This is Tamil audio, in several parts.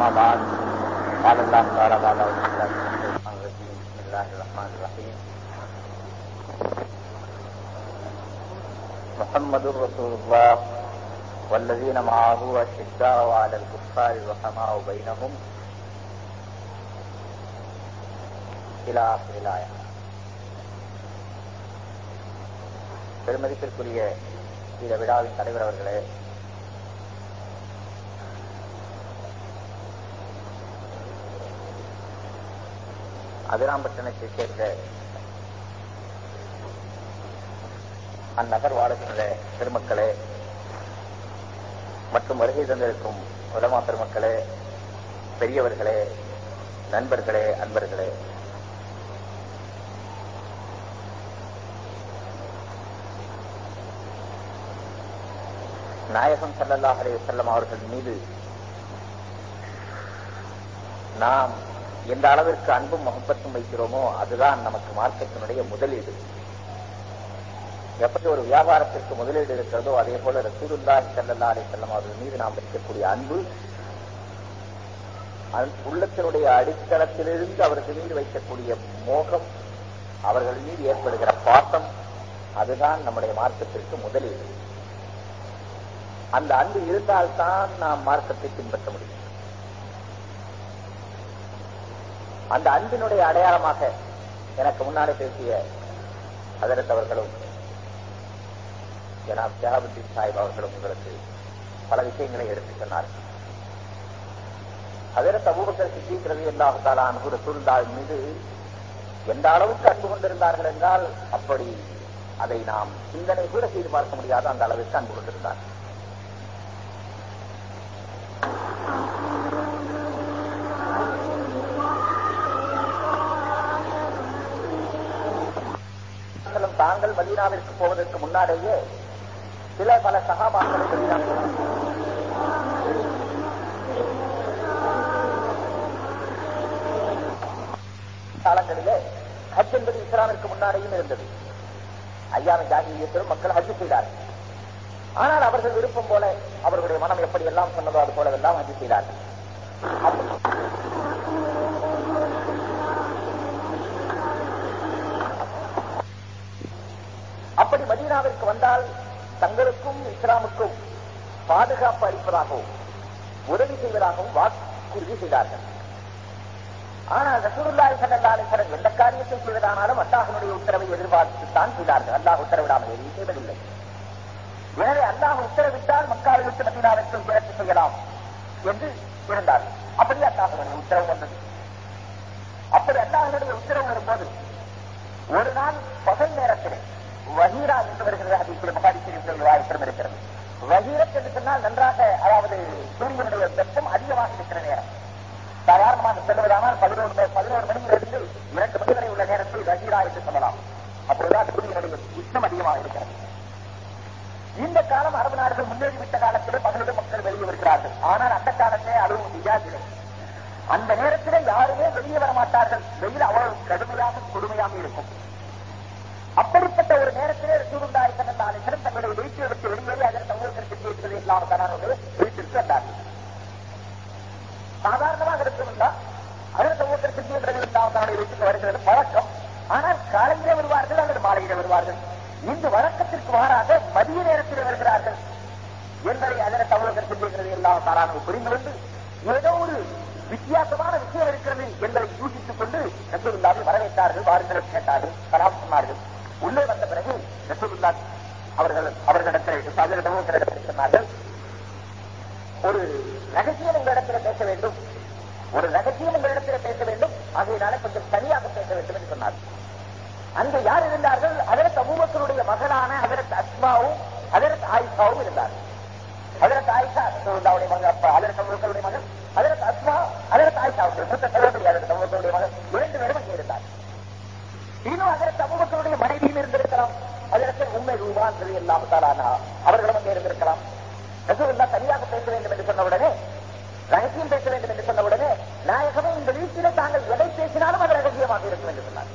أما بعد قال الله تعالى بعد أعوذ بالله من الشيطان الرجيم بسم الله الرحمن الرحيم محمد رسول الله والذين معه أشداء على الكفار رحماء بينهم إلى آخر الآية பெருமதிப்பிற்குரிய இந்த விழாவின் தலைவர் அவர்களே அதிராம்பட்டினத்தை சேர்ந்த அந்நகர் வாழுகின்ற பெருமக்களே மற்றும் வருகை தந்திருக்கும் உலமா பெருமக்களே பெரியவர்களே நண்பர்களே அன்பர்களே. நாயகம் சல்லல்லாஹ் அலைஹி வஸல்லம் அவர்கள் மீது நாம் எந்த அளவிற்கு அன்பும் மகப்பத்தும் வைக்கிறோமோ அதுதான் நமக்கு மார்க்கத்தினுடைய முதலீடு. எப்படி ஒரு வியாபாரத்திற்கு முதலீடு இருக்கிறதோ அதே போல ரசூலுல்லாஹி ஸல்லல்லாஹு அலைஹி செல்லம் அவர்கள் மீது நாம் வைக்கக்கூடிய அன்பு உள்ளத்தினுடைய அடித்தளத்திலிருந்து அவர்கள் மீது வைக்கக்கூடிய மோகம் அவர்கள் மீது ஏற்படுகிற பாசம் அதுதான் நம்முடைய மார்க்கத்திற்கு முதலீடு. அந்த அன்பு இருந்தால்தான் நாம் மார்க்கத்தை பின்பற்ற முடியும். அந்த அன்பினுடைய அடையாளமாக எனக்கு முன்னாடி பேசிய அதரத் அவர்களும் ஜனாப் ஜஹாபுத்தீன் சாஹிப் அவர்களும் உங்களுக்கு பல விஷயங்களை எடுத்துச் சொன்னார்கள். அதரத் அபூபக்கர் சித்திக்கிறது எல்லாத்தால அன்பு சூழ்ந்தால் மீது எந்த அளவுக்கு அன்பு கொண்டிருந்தார்கள் என்றால் அப்படி அதை நாம் சிந்தனை கூட செய்து பார்க்க முடியாத அந்த அளவுக்கு அன்பு கொண்டிருந்தார்கள் தாங்கள் மதீனாவிற்கு போவதற்கு முன்னாலேயே சில பல சகாபாக்களை காலங்களிலே ஹஜ் என்பது இஸ்லாமிற்கு முன்னாலேயும் இருந்தது. ஐயாவை ஜாகியத்திலும் மக்கள் ஹஜ் செய்தார்கள் ஆனால் அவர்கள் விருப்பம் போல அவர்களுடைய மனம் எப்படி எல்லாம் சொன்னதோ அது போலவெல்லாம் ஹஜ் செய்தார்கள் அப்படி மதீனாவிற்கு வந்தால் தங்களுக்கும் இஸ்லாமுக்கும் பாதுகாப்பு அளிப்பதாகவும் உதவி செய்வதாகவும் வாக்குறுதி செய்தார்கள். ஆனால் ரசூலுல்லாஹி ஸல்லல்லாஹு அலைஹி வஸல்லம் எந்த காரியத்தை செய்வதானாலும் அல்லாஹ்வுடைய உத்தரவை எதிர்பார்த்து தான் செய்தார்கள். அல்லாஹ் உத்தரவிடாமல் எதையும் செய்வதில்லை. எனவே அல்லாஹ் உத்தரவிட்டால் மக்காவை விட்டு மதீனாவிற்கும் கிழக்கு செய்யலாம் என்று இருந்தார்கள். அப்படி அல்லாஹனுடைய உத்தரவு வந்தது. அப்படி அல்லாஹனுடைய உத்தரவு வரும்போது ஒரு நாள் பகல் வகீரா என்று வருகிறது அதில் மகாதிசிரியர்கள் விவாதித்திரம் இருக்கிறது. வகீரத் என்று சொன்னால் நன்றாக அதாவது சூரியனுடைய வெப்பம் அதிகமாக இருக்கிற நேரம். சாதாரணமாக சொல்லுவதானால் பதினோரு பதினோரு மணியிலிருந்து இரண்டு மணி வரை உள்ள நேரத்தில் வகீரா என்று சொல்லலாம். அப்போதுதான் சூரியனுடைய உச்சம் அதிகமாக இருக்கிறது. இந்த காலம் அரபு நாடுகள் முன்னேறிவிட்ட காலத்தில் பதினெட்டு மக்கள் வெளியே வருகிறார்கள். ஆனால் அந்த காலத்திலே அதுவும் முடியாது அந்த நேரத்திலே யாருமே வெளியே வர மாட்டார்கள். வெயில் அவ்வளவு கடுமையாக கொடுமையாக இருக்கும் அப்படிப்பட்ட ஒரு நேரத்திலே சூருண்டாய் தன்னால் சிறந்த தங்களுடைய வீட்டில் விட்டு வெளியேறி அதன் சமூகத்திற்கு தீர்ப்பது எல்லாம் தனாரோடு வீட்டிற்கு வந்தார்கள் சாதாரணமாக இருக்கணும்னா அதன் சமூகத்திற்கு தீர்ப்பது எல்லாம் தன்னுடைய வீட்டுக்கு வருகிறது. பழக்கம் ஆனால் காலையிலே வருவார்கள் அல்லது மாலையிலே வருவார்கள். இந்த வழக்கத்திற்கு மாறாக மதிய நேரத்தில் வருகிறார்கள். என்பதை அதன தமிழகம் சிந்திக்கிறது எல்லாம் தாராளம் புரிந்து கொண்டு ஏதோ ஒரு வித்தியாசமான விஷயம் இருக்கிறது என்பதை யூசித்துக் கொண்டு நம்பி வரவேற்றார்கள் வாருங்கள் கேட்டார்கள் கலாம் சொன்னார்கள் உள்ளே வந்த பிறகு ரசூலுல்லா அவர்கள் அவர்களிடத்தில் அவர்களிடத்தில் சொன்னார்கள் ஒரு ரகசியம் உங்களிடத்தில் பேச வேண்டும் ஒரு ரகசியம் உங்களிடத்தில் பேச வேண்டும் ஆகையினால கொஞ்சம் தனியாக பேச வேண்டும் என்று சொன்னார்கள் அங்கு யார் இருந்தார்கள் அதற்கு அபூபக்கருடைய மகனான அதற்கு அஸ்மாவும் அதற்கு ஆயிஷாவும் இருந்தார்கள் அதற்கு ஆயிஷா அவருடைய மகன் அதற்கு அபூபக்கருடைய மகன் அதற்கு அஸ்மா அதற்கு ஆயிஷா மூத்த சகோதரி அதற்கு அபூபக்கருடைய மகன் இரண்டு பேரும் அங்கே இருந்தார் இன்னும் அதற்கு அபூபக்கருடைய மனைவியும் இருந்திருக்கலாம் அதற்கு உண்மை ரூபான் சொல்லி எல்லாம் தாரானா அவர்களும் அங்கே இருந்திருக்கலாம் ரசூல்லா தனியாக பேச வேண்டும் என்று சொன்ன உடனே ரகசியம் பேச வேண்டும் என்று சொன்ன உடனே நாயகமே இந்த வீட்டிலே தாங்கள் எதை பேசினாலும் அது ரகசியமாக இருக்கும் என்று சொன்னார்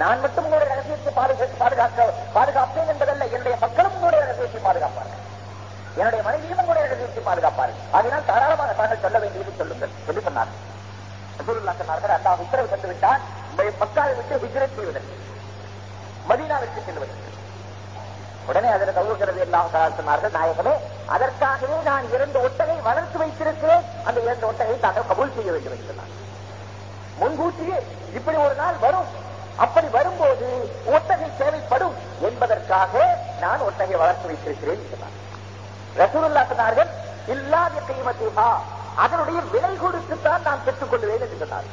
நான் மட்டும் உங்களுடைய ரகசியத்தை பாதுகாக்க பாதுகாப்பேன் என்பதல்ல. என்னுடைய மக்களும் உங்களுடைய ரகசியத்தை பாதுகாப்பார்கள். என்னுடைய மனைவியும் உங்களுடைய ரகசியத்தை பாதுகாப்பார்கள். அதனால் தாராளமாக தாங்கள் சொல்ல வேண்டியது சொல்லுங்கள். சொல்லி சொன்னார் ரசூலுல்லாஹ் சொன்னார்கள் அந்த உத்தரவு தந்துவிட்டால் மக்காவை விட்டு ஹிஜ்ரத் செய்வதற்கு மதீனாவிற்கு செல்வதற்கு. உடனே அதில் தவுகிறது எல்லாம் சொன்னார்கள் நாயகமே அதற்காகவே நான் இரண்டு ஒட்டகை வளர்த்து வைத்திருக்கிறேன். அந்த இரண்டு ஒட்டகை தாங்கள் கபூல் செய்ய வேண்டும் என்று சொன்னார் முன்கூட்டியே இப்படி ஒரு நாள் வரும். அப்படி வரும்போது ஒட்டகை தேவைப்படும் என்பதற்காக நான் ஒட்டகை வளர்த்து வைத்திருக்கிறேன் என்றார் ரசூலுல்லா சொன்னார்கள் இல்லாத கைமத்துஹா. அதனுடைய விலை கொடுத்துத்தான் நான் பெற்றுக் கொள்வேன் என்று சொன்னார்.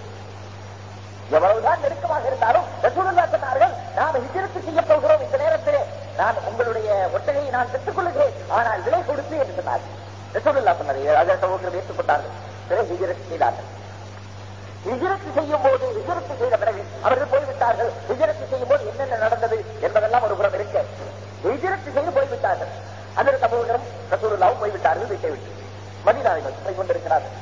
எவ்வளவுதான் நெருக்கமாக இருந்தாலும் ரசூலுல்லா சொன்னார்கள் நாம் ஹிஜரத்து செய்ய போகிறோம் இந்த நேரத்திலே. நான் உங்களுடைய ஒட்டகையை நான் பெற்றுக் கொள்கிறேன் ஆனால் விலை கொடுத்து என்று சொன்னார். ரசூலுல்லா சொன்னதை ஏற்றுக்கொண்டார்கள். பிறகு செய்தார்கள். விஜயத்து செய்யும் போது விஜயத்து செய்த பிறகு அவர்கள் போய்விட்டார்கள். விஜயத்து செய்யும் போது என்னென்ன நடந்தது என்பதெல்லாம் ஒரு புறம் இருக்க. விஜயத்து செய்து போய்விட்டார்கள். அதற்கு தமிழர்களும் ரசூலுல்லாவும் போய்விட்டார்கள் வீட்டை விட்டு. மதினாவை போய் கொண்டிருக்கிறார்கள்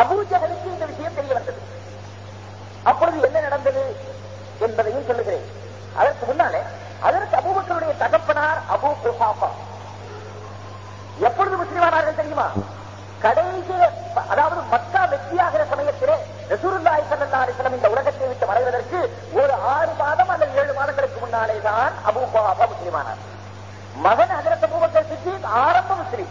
அபூஜகலுக்கு இந்த விஷயம் தெரிய வந்தது. அப்பொழுது என்ன நடந்தது என்பதையும் சொல்லுகிறேன். அதற்கு முன்னாலே அதற்கு அபூபக்கருடைய தகப்பனார் அபூ குஹாபா எப்பொழுது முஸ்லிமானார்கள் தெரியுமா? கடைசி அதாவது ரசூருல்லாஹி இந்த உலகத்தை விட்டு மறைவதற்கு ஒரு ஆறு மாதம் அல்லது ஏழு மாதங்களுக்கு முன்னாலே தான் அபு குஹாஃபா முஸ்லிமானார். மகன் அதிரத்த பூபக்கர் சித்தி ஆரம்ப முஸ்லிம்.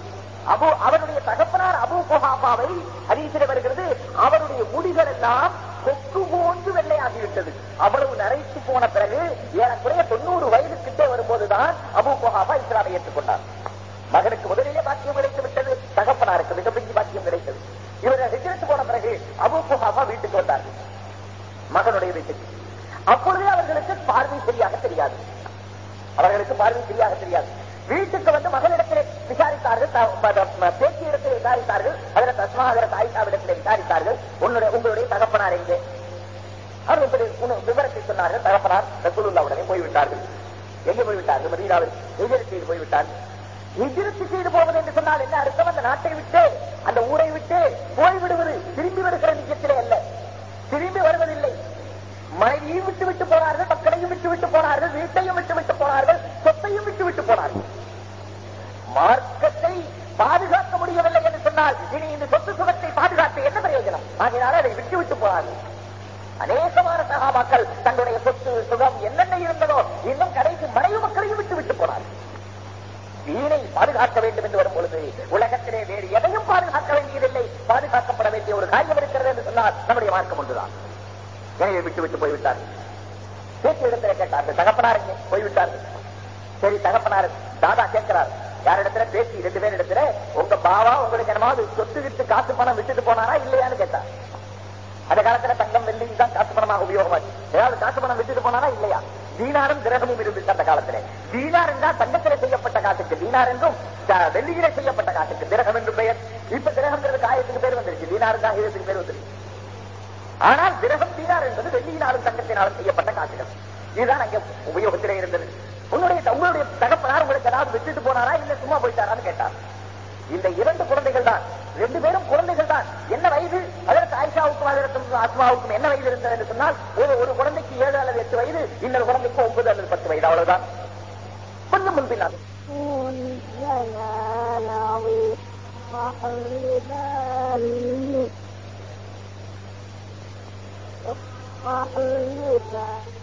அபு அவருடைய தகப்பனார் அபு குஹாஃபாவை ஹதீஸிலே வருகிறது. அவருடைய முடிகள் எல்லாம் கொக்கு போன்று வெள்ளையாகிவிட்டது. அவ்வளவு நரைத்து போன பிறகு ஏறக்குறைய தொண்ணூறு வயது கிட்டே வரும்போதுதான் அபு குஹாஃபா இஸ்லாமை ஏற்றுக்கொண்டார். மகனுக்கு முதலிலே பாக்கியம் கிடைத்து விட்டது தகப்பனாருக்கு மிகப்பெரிய பாக்கியம் கிடைத்தது. இவர் ஹிஜரத்து போன பிறகு அபு குஹாஃபா வீட்டுக்கு மகனுடைய வீட்டுக்கு. அப்பொழுதே அவர்களுக்கு பார்வை சரியாக தெரியாது. அவர்களுக்கு பார்வை சரியாக தெரியாது. வீட்டுக்கு வந்து மகளிடத்திலே விசாரித்தார்கள். பேச்சு இடத்தில் விசாரித்தார்கள். அதில் தஸ்மாகர தாய்சாவிடத்தில் விசாரித்தார்கள். உன்னுடைய உங்களுடைய தகப்பனார் எங்கே? அவர் இப்படி விவரத்தை சொன்னார்கள். தகப்பனார் ரசூலுல்லா உடனே போய்விட்டார்கள். எங்கே போய்விட்டார்கள்? மதீனாவில் ஹிஜரத் செய்து போய்விட்டார்கள். ஹிஜரத்து செய்து போவது என்று சொன்னால் என்ன அர்த்தம்? அந்த நாட்டை விட்டு அந்த ஊரை விட்டு போய்விடுவது திரும்பி வருகிற நிஜத்திலே அல்ல திரும்பி வருவதில்லை மனைவியும் விட்டு விட்டு போனார்கள் மக்களையும் விட்டு விட்டு போனார்கள் வீட்டையும் விட்டு விட்டு போனார்கள் சொத்தையும் விட்டு விட்டு போனார்கள். மார்க்கத்தை பாதுகாக்க முடியவில்லை என்று சொன்னால் இனி இந்த சொத்து சுகத்தை பாதுகாத்து என்ன பிரயோஜனம்? ஆகையினால அதை விட்டு விட்டு போனார்கள். அநேகமான சகாபாக்கள் தங்களுடைய சொத்து சுகம் என்னென்ன இருந்ததோ இன்னும் கடைசி மனைவி மக்களையும் விட்டு விட்டு போனார்கள். வீணை பாதுகாக்க வேண்டும் என்று வரும் பொழுது உலகத்திலே வேறு எதையும் பாதுகாக்க வேண்டியதில்லை. பாதுகாக்கப்பட வேண்டிய ஒரு காரியம் இருக்கிறது என்று சொன்னால் நம்முடைய மார்க்கம் ஒன்றுதான். என்னையை விட்டு விட்டு போய்விட்டார்கள் பேச்சு இடத்துல கேட்டார்கள். தகப்பனார் போய்விட்டார்கள். சரி தகப்பனார் தாதா கேட்கிறார். யாரிடத்துல? பேசி ரெண்டு பேர் இடத்துல உங்க பாவா உங்களுக்கு என்னமாவது சொத்து விட்டு காசு பணம் விட்டுட்டு போனாரா இல்லையான்னு கேட்டார். அந்த காலத்துல தங்கம் வெள்ளி தான் காசு பணமாக உபயோகமாச்சு. ஏதாவது காசு பணம் விட்டுட்டு போனாரா இல்லையா? தீனாரும் கிரகமும் இருந்துச்சு அந்த காலத்துல. தீனார் என்றால் தங்கத்திலே செய்யப்பட்ட காசுக்கு தீனார் என்றும் த- வெள்ளியிலே செய்யப்பட்ட காசுக்கு திரகம் என்று பெயர். இப்ப திரகம்ங்கிறது காயத்துக்கு பேர் வந்துருச்சு. தீனாரும் காகிதத்துக்கு பேர் வந்துருச்சு. ஆனால் திரகம் தீனார் என்பது வெள்ளியினாலும் தங்கத்தினாலும் செய்யப்பட்ட காசுகள் இதுதான் அங்கே உபயோகத்திலே இருந்தது. உன்னுடைய உங்களுடைய தகப்பனார் உங்களுக்கு ஏதாவது விட்டுட்டு போனாரா? இல்ல சும்மா போயிட்டாரான்னு கேட்டார். இந்த இரண்டு குழந்தைகள் தான். ரெண்டு பேரும் குழந்தைகள் தான். என்ன வயது? அதற்கு ஆயிஷாவுக்கும் அதற்கு ஆத்மாவுக்கும் என்ன வயது இருந்தது என்று சொன்னால் ஒரு ஒரு குழந்தைக்கு ஏழு அல்லது எட்டு வயது இன்னொரு குழந்தைக்கு ஒன்பது அல்லது பத்து வயது. அவ்வளவுதான். கொஞ்சம் முன்பினால்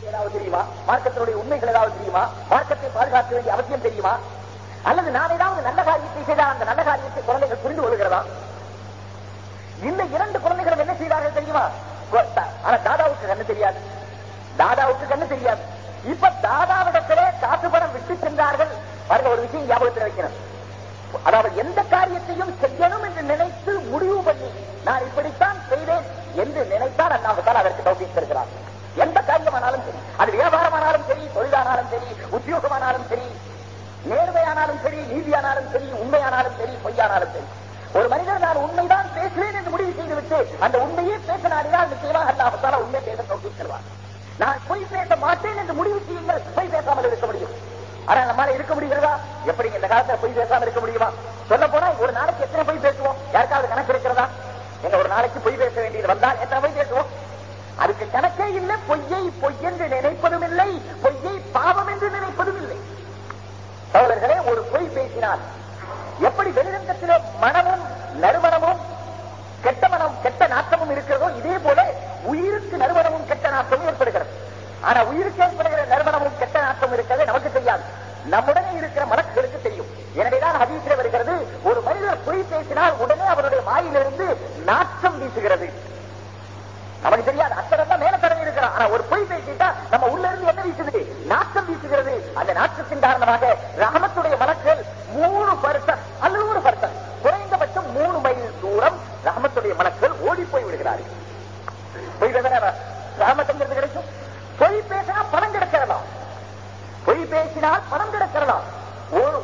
ஏதாவது தெரியுமா? மார்க்கத்தினுடைய உண்மைகள் ஏதாவது தெரியுமா? மார்க்கத்தை பாதுகாக்க வேண்டிய அவசியம் தெரியுமா? அல்லது நான் ஏதாவது நல்ல காரியத்தை செய்தால் அந்த நல்ல காரியத்தை குழந்தைகள் புரிந்து கொள்கிறதா இந்த இரண்டு குழந்தைகளும் என்ன செய்தார்கள் தெரியுமா? ஆனா தாதாவுக்கு கண்ணு தெரியாது. தாதாவுக்கு கண்ணு தெரியாது. இப்ப தாதாவிடத்திலே காசு பணம் விட்டு சென்றார்கள். பாருங்க ஒரு விஷயம் ஞாபகத்தில் வைக்கணும் அதாவது எந்த காரியத்தையும் செய்யணும் என்று நினைத்து முடிவு பண்ணி நான் இப்படித்தான் செய்வேன் என்று நினைத்தால் அண்ணாவுக்கால் அதற்கு தௌபிக் தருகிறார் எந்த காரியமானாலும் சரி அது வியாபாரமானாலும் சரி தொழிலானாலும் சரி உத்தியோகமானாலும் சரி நேர்மையானாலும் சரி நீதியானாலும் சரி உண்மையானாலும் சரி பொய்யானாலும் சரி. ஒரு மனிதர் நான் உண்மைதான் பேசுவேன் என்று முடிவு செய்துவிட்டு அந்த உண்மையே பேச நாடினால் நிச்சயமாக அல்லாஹால உண்மை பேச தௌபிக் தருவார் நான் பொய் பேச மாட்டேன் என்று முடிவு செய்யுங்கள் பொய் பேசாமல் இருக்க முடியும். ஆனால் நம்மால இருக்க முடிகிறதா? எப்படி இந்த காலத்தில் பொய் பேசாமல் இருக்க முடியுமா? சொல்ல போனா ஒரு நாளைக்கு எத்தனை பொய் பேசுவோம்? யாருக்காவது கணக்கு எங்க ஒரு நாளைக்கு பொய் பேச வேண்டியது வந்தால் எத்தனை பொய் பேசுவோம்? அதுக்கு கணக்கே இல்லை பொய்யை பொய் என்று நினைப்பதும் இல்லை பொய்யை பாவம் என்று நினைப்பதும் இல்லை. சோழர்களே ஒரு பொய் பேசினால் எப்படி வெளிரங்கத்திலே மனமும் நறுமணமும் இருக்கிறதோ இதே போல உயிருக்கு நறுமணமும் கெட்ட நாட்டமும் ஏற்படுகிறது. ஆனா உயிருக்கு ஏற்படுகிற நறுமணமும் கெட்ட நாட்டம் இருக்கிறது நமக்கு தெரியாது. நம்முடனே இருக்கிற மலக்குகளுக்கு தெரியும். எனவேதான் ஹதீஸில் வருகிறது ஒரு மனிதர் பொய் பேசினால் உடனே அவருடைய வாயிலிருந்து நாற்றம் வீசுகிறது. நமக்கு தெரியாது அத்தனை மேல கடந்து இருக்கிறான். ஆனா ஒரு பொய் பேசிட்டா நம்ம உள்ள இருந்து என்ன வீசுது? நாற்றம் வீசுகிறது. அந்த நாற்றத்தின் காரணமாக ரஹமத்துடைய மலக்கள் மூணு பர்சன் அல்லது ஒரு பர்சன் குறைந்தபட்சம் மூணு மைல் தூரம் ரஹமத்துடைய மலக்கள் ஓடி போய் விடுகிறார்கள். பொய் பேசினா ரஹமத்துங்கிறது கிடைக்கும்? பொய் பேசினா பணம் கிடைக்கிறதா? பொய் பேசினால் பணம் கிடைக்கிறதா?